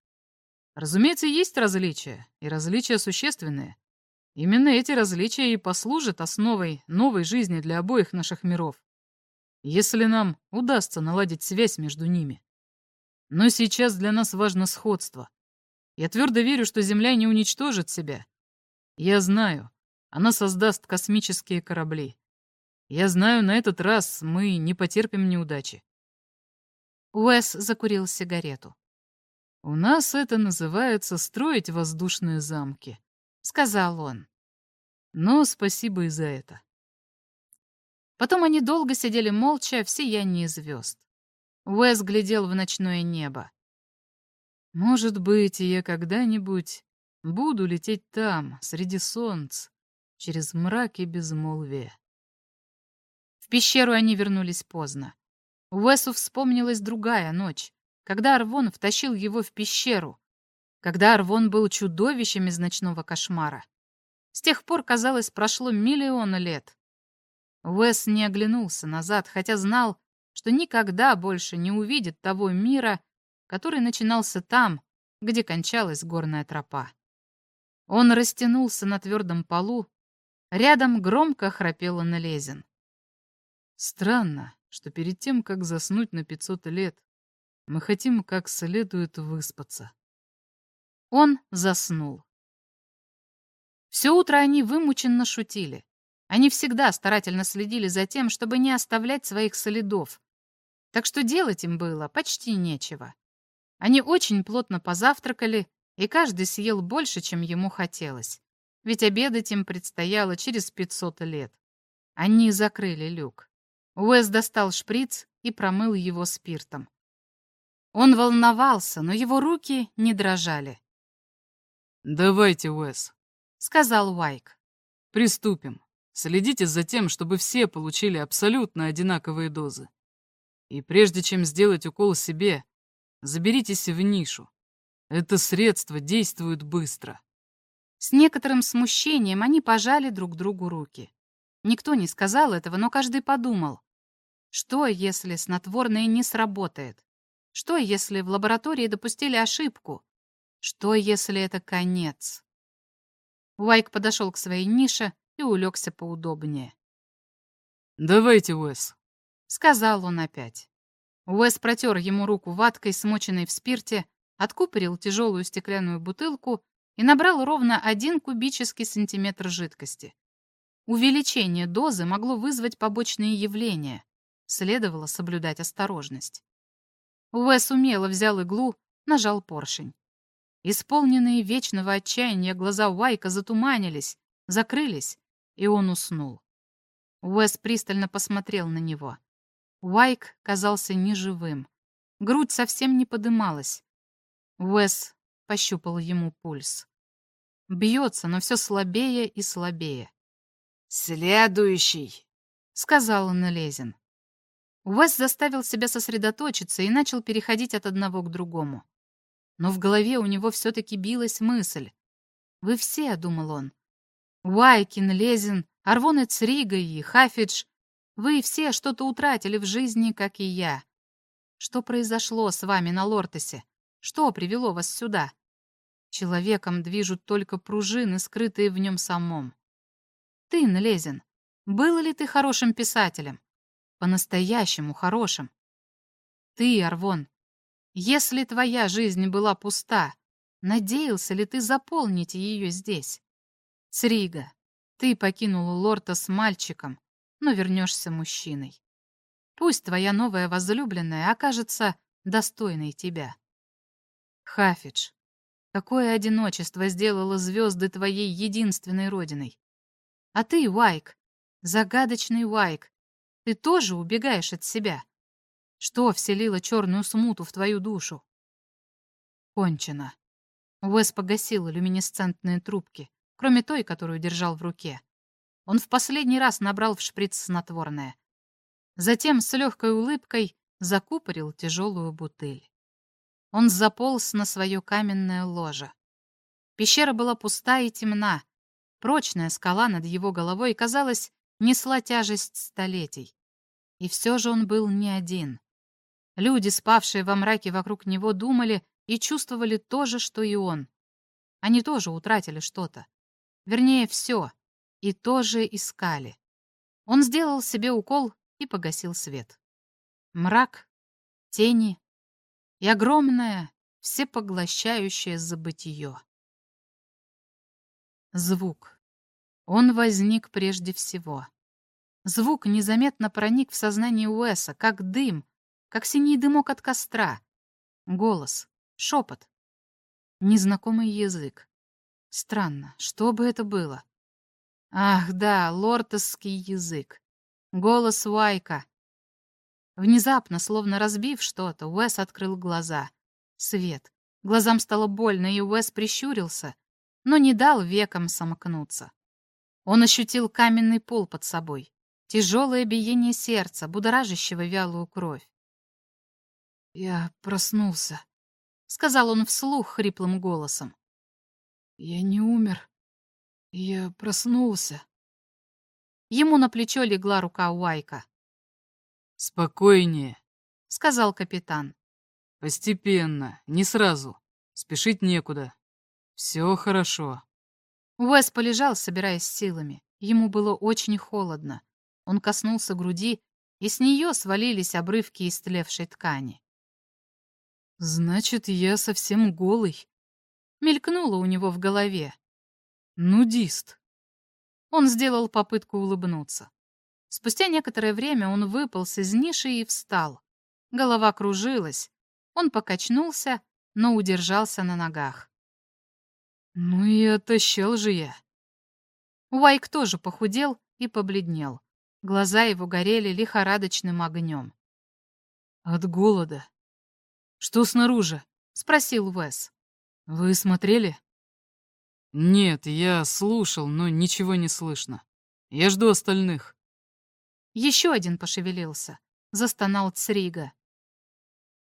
Разумеется, есть различия, и различия существенные. Именно эти различия и послужат основой новой жизни для обоих наших миров, если нам удастся наладить связь между ними. Но сейчас для нас важно сходство. Я твердо верю, что Земля не уничтожит себя. Я знаю, она создаст космические корабли. Я знаю, на этот раз мы не потерпим неудачи. Уэс закурил сигарету. «У нас это называется строить воздушные замки», — сказал он. «Но спасибо и за это». Потом они долго сидели молча в сиянии звезд. Уэс глядел в ночное небо. «Может быть, я когда-нибудь буду лететь там, среди солнц, через мрак и безмолвие». В пещеру они вернулись поздно. Уэсу вспомнилась другая ночь когда Арвон втащил его в пещеру, когда Арвон был чудовищем из ночного кошмара. С тех пор, казалось, прошло миллион лет. Уэс не оглянулся назад, хотя знал, что никогда больше не увидит того мира, который начинался там, где кончалась горная тропа. Он растянулся на твердом полу, рядом громко храпела Налезин. Странно, что перед тем, как заснуть на 500 лет, мы хотим как следует выспаться. Он заснул. Все утро они вымученно шутили. Они всегда старательно следили за тем, чтобы не оставлять своих следов. Так что делать им было почти нечего. Они очень плотно позавтракали, и каждый съел больше, чем ему хотелось. Ведь обедать им предстояло через 500 лет. Они закрыли люк. Уэс достал шприц и промыл его спиртом. Он волновался, но его руки не дрожали. «Давайте, Уэс», — сказал Уайк. «Приступим. Следите за тем, чтобы все получили абсолютно одинаковые дозы. И прежде чем сделать укол себе, заберитесь в нишу. Это средство действует быстро». С некоторым смущением они пожали друг другу руки. Никто не сказал этого, но каждый подумал. Что, если снотворное не сработает? Что, если в лаборатории допустили ошибку? Что, если это конец? Уайк подошел к своей нише и улегся поудобнее. «Давайте, Уэс», — сказал он опять. Уэс протер ему руку ваткой, смоченной в спирте, откупорил тяжелую стеклянную бутылку и набрал ровно один кубический сантиметр жидкости. Увеличение дозы могло вызвать побочные явления. Следовало соблюдать осторожность. Уэс умело взял иглу, нажал поршень. Исполненные вечного отчаяния глаза Уайка затуманились, закрылись, и он уснул. Уэс пристально посмотрел на него. Уайк казался неживым. Грудь совсем не подымалась. Уэс пощупал ему пульс. Бьется, но все слабее и слабее. «Следующий», — сказал он Лезин. Уэс заставил себя сосредоточиться и начал переходить от одного к другому. Но в голове у него все-таки билась мысль. «Вы все», — думал он, — «Уайкин, Лезин, Арвонец Рига и Хафидж, вы все что-то утратили в жизни, как и я. Что произошло с вами на Лортесе? Что привело вас сюда? Человеком движут только пружины, скрытые в нем самом. Ты, Нлезин, был ли ты хорошим писателем? По-настоящему хорошим? Ты, Арвон, если твоя жизнь была пуста, надеялся ли ты заполнить ее здесь? Црига, ты покинула Лорта с мальчиком, но вернешься мужчиной. Пусть твоя новая возлюбленная окажется достойной тебя. Хафидж, какое одиночество сделало звезды твоей единственной родиной. А ты, Уайк, загадочный Уайк, ты тоже убегаешь от себя. Что вселило черную смуту в твою душу? Кончено. Уэс погасил люминесцентные трубки, кроме той, которую держал в руке. Он в последний раз набрал в шприц снотворное. Затем с легкой улыбкой закупорил тяжелую бутыль. Он заполз на свое каменное ложе. Пещера была пуста и темна. Прочная скала над его головой, казалось, несла тяжесть столетий. И все же он был не один. Люди, спавшие во мраке вокруг него, думали и чувствовали то же, что и он. Они тоже утратили что-то. Вернее, все. И тоже искали. Он сделал себе укол и погасил свет. Мрак, тени и огромное, всепоглощающее забытие. Звук. Он возник прежде всего. Звук незаметно проник в сознание Уэса, как дым, как синий дымок от костра. Голос, шепот. Незнакомый язык. Странно, что бы это было? Ах, да, лортесский язык. Голос Уайка. Внезапно, словно разбив что-то, Уэс открыл глаза. Свет. Глазам стало больно, и Уэс прищурился, но не дал векам сомкнуться. Он ощутил каменный пол под собой, тяжелое биение сердца, будоражащего вялую кровь. «Я проснулся», — сказал он вслух хриплым голосом. «Я не умер. Я проснулся». Ему на плечо легла рука Уайка. «Спокойнее», — сказал капитан. «Постепенно, не сразу. Спешить некуда. Все хорошо». Уэс полежал, собираясь силами. Ему было очень холодно. Он коснулся груди, и с нее свалились обрывки истлевшей ткани. «Значит, я совсем голый», — мелькнуло у него в голове. «Нудист». Он сделал попытку улыбнуться. Спустя некоторое время он выполз из ниши и встал. Голова кружилась. Он покачнулся, но удержался на ногах. «Ну и отощал же я». Уайк тоже похудел и побледнел. Глаза его горели лихорадочным огнем. «От голода», «Что снаружи?» — спросил Уэс. «Вы смотрели?» «Нет, я слушал, но ничего не слышно. Я жду остальных». Еще один пошевелился. Застонал Црига.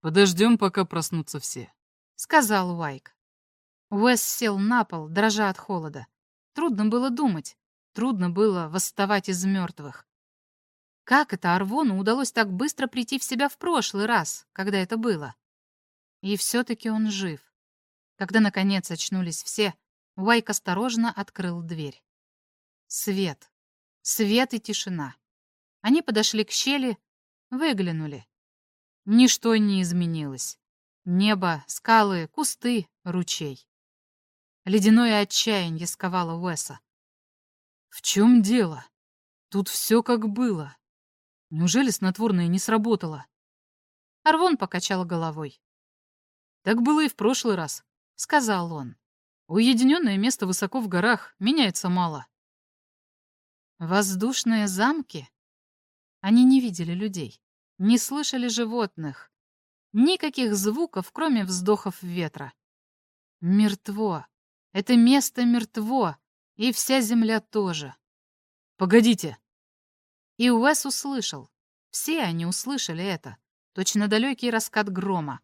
«Подождем, пока проснутся все», — сказал Уайк. Уэс сел на пол, дрожа от холода. Трудно было думать, трудно было восставать из мертвых. Как это Арвону удалось так быстро прийти в себя в прошлый раз, когда это было? И все-таки он жив. Когда, наконец, очнулись все, Уайк осторожно открыл дверь. Свет. Свет и тишина. Они подошли к щели, выглянули. Ничто не изменилось. Небо, скалы, кусты, ручей. Ледяное отчаяние сковало Уэса. «В чем дело? Тут все как было. Неужели снотворное не сработало?» Арвон покачал головой. Так было и в прошлый раз, сказал он. Уединенное место высоко в горах, меняется мало. Воздушные замки? Они не видели людей, не слышали животных. Никаких звуков, кроме вздохов ветра. Мертво. Это место мертво, и вся земля тоже. Погодите. И Уэс услышал. Все они услышали это. Точно далекий раскат грома.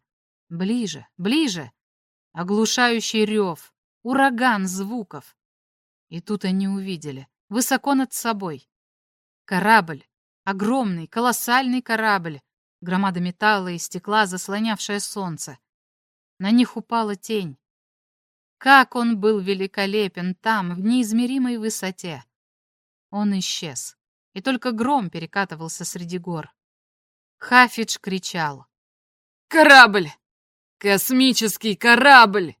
Ближе, ближе. Оглушающий рев, ураган звуков. И тут они увидели, высоко над собой. Корабль, огромный, колоссальный корабль, громада металла и стекла, заслонявшая солнце. На них упала тень. Как он был великолепен там, в неизмеримой высоте. Он исчез, и только гром перекатывался среди гор. Хафидж кричал. «Корабль! Космический корабль!»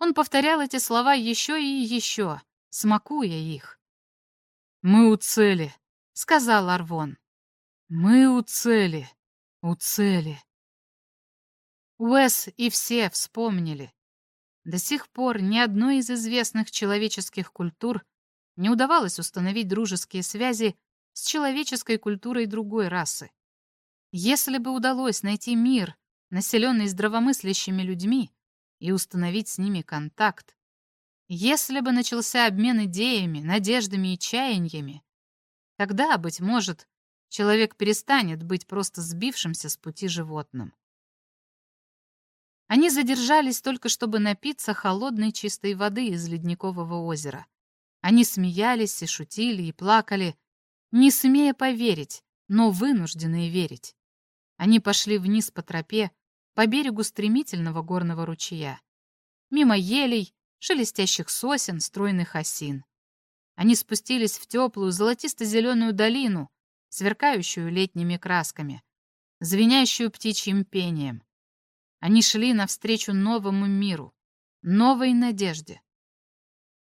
Он повторял эти слова еще и еще, смакуя их. «Мы у цели», — сказал Арвон. «Мы у цели, у цели». Уэс и все вспомнили. До сих пор ни одной из известных человеческих культур не удавалось установить дружеские связи с человеческой культурой другой расы. Если бы удалось найти мир, населенный здравомыслящими людьми, и установить с ними контакт, если бы начался обмен идеями, надеждами и чаяниями, тогда, быть может, человек перестанет быть просто сбившимся с пути животным. Они задержались только, чтобы напиться холодной чистой воды из ледникового озера. Они смеялись и шутили и плакали, не смея поверить, но вынужденные верить. Они пошли вниз по тропе, по берегу стремительного горного ручья. Мимо елей, шелестящих сосен, стройных осин. Они спустились в теплую золотисто-зеленую долину, сверкающую летними красками, звенящую птичьим пением. Они шли навстречу новому миру, новой надежде.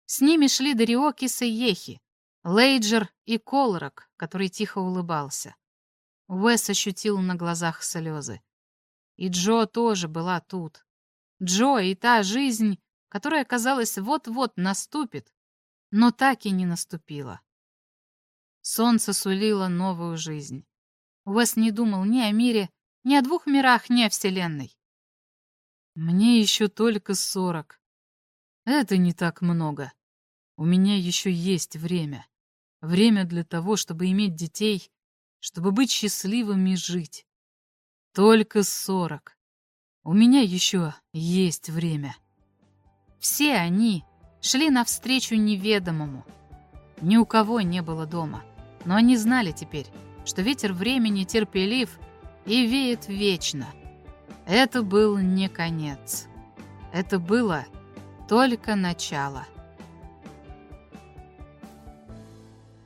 С ними шли Дариок и Сейехи, Лейджер и Колорок, который тихо улыбался. Уэс ощутил на глазах слезы. И Джо тоже была тут. Джо и та жизнь, которая, казалось, вот-вот наступит, но так и не наступила. Солнце сулило новую жизнь. Уэс не думал ни о мире, ни о двух мирах, ни о Вселенной. Мне еще только сорок. Это не так много. У меня еще есть время. Время для того, чтобы иметь детей, чтобы быть счастливым и жить. Только сорок. У меня еще есть время. Все они шли навстречу неведомому. Ни у кого не было дома, но они знали теперь, что ветер времени терпелив и веет вечно. Это был не конец. Это было только начало.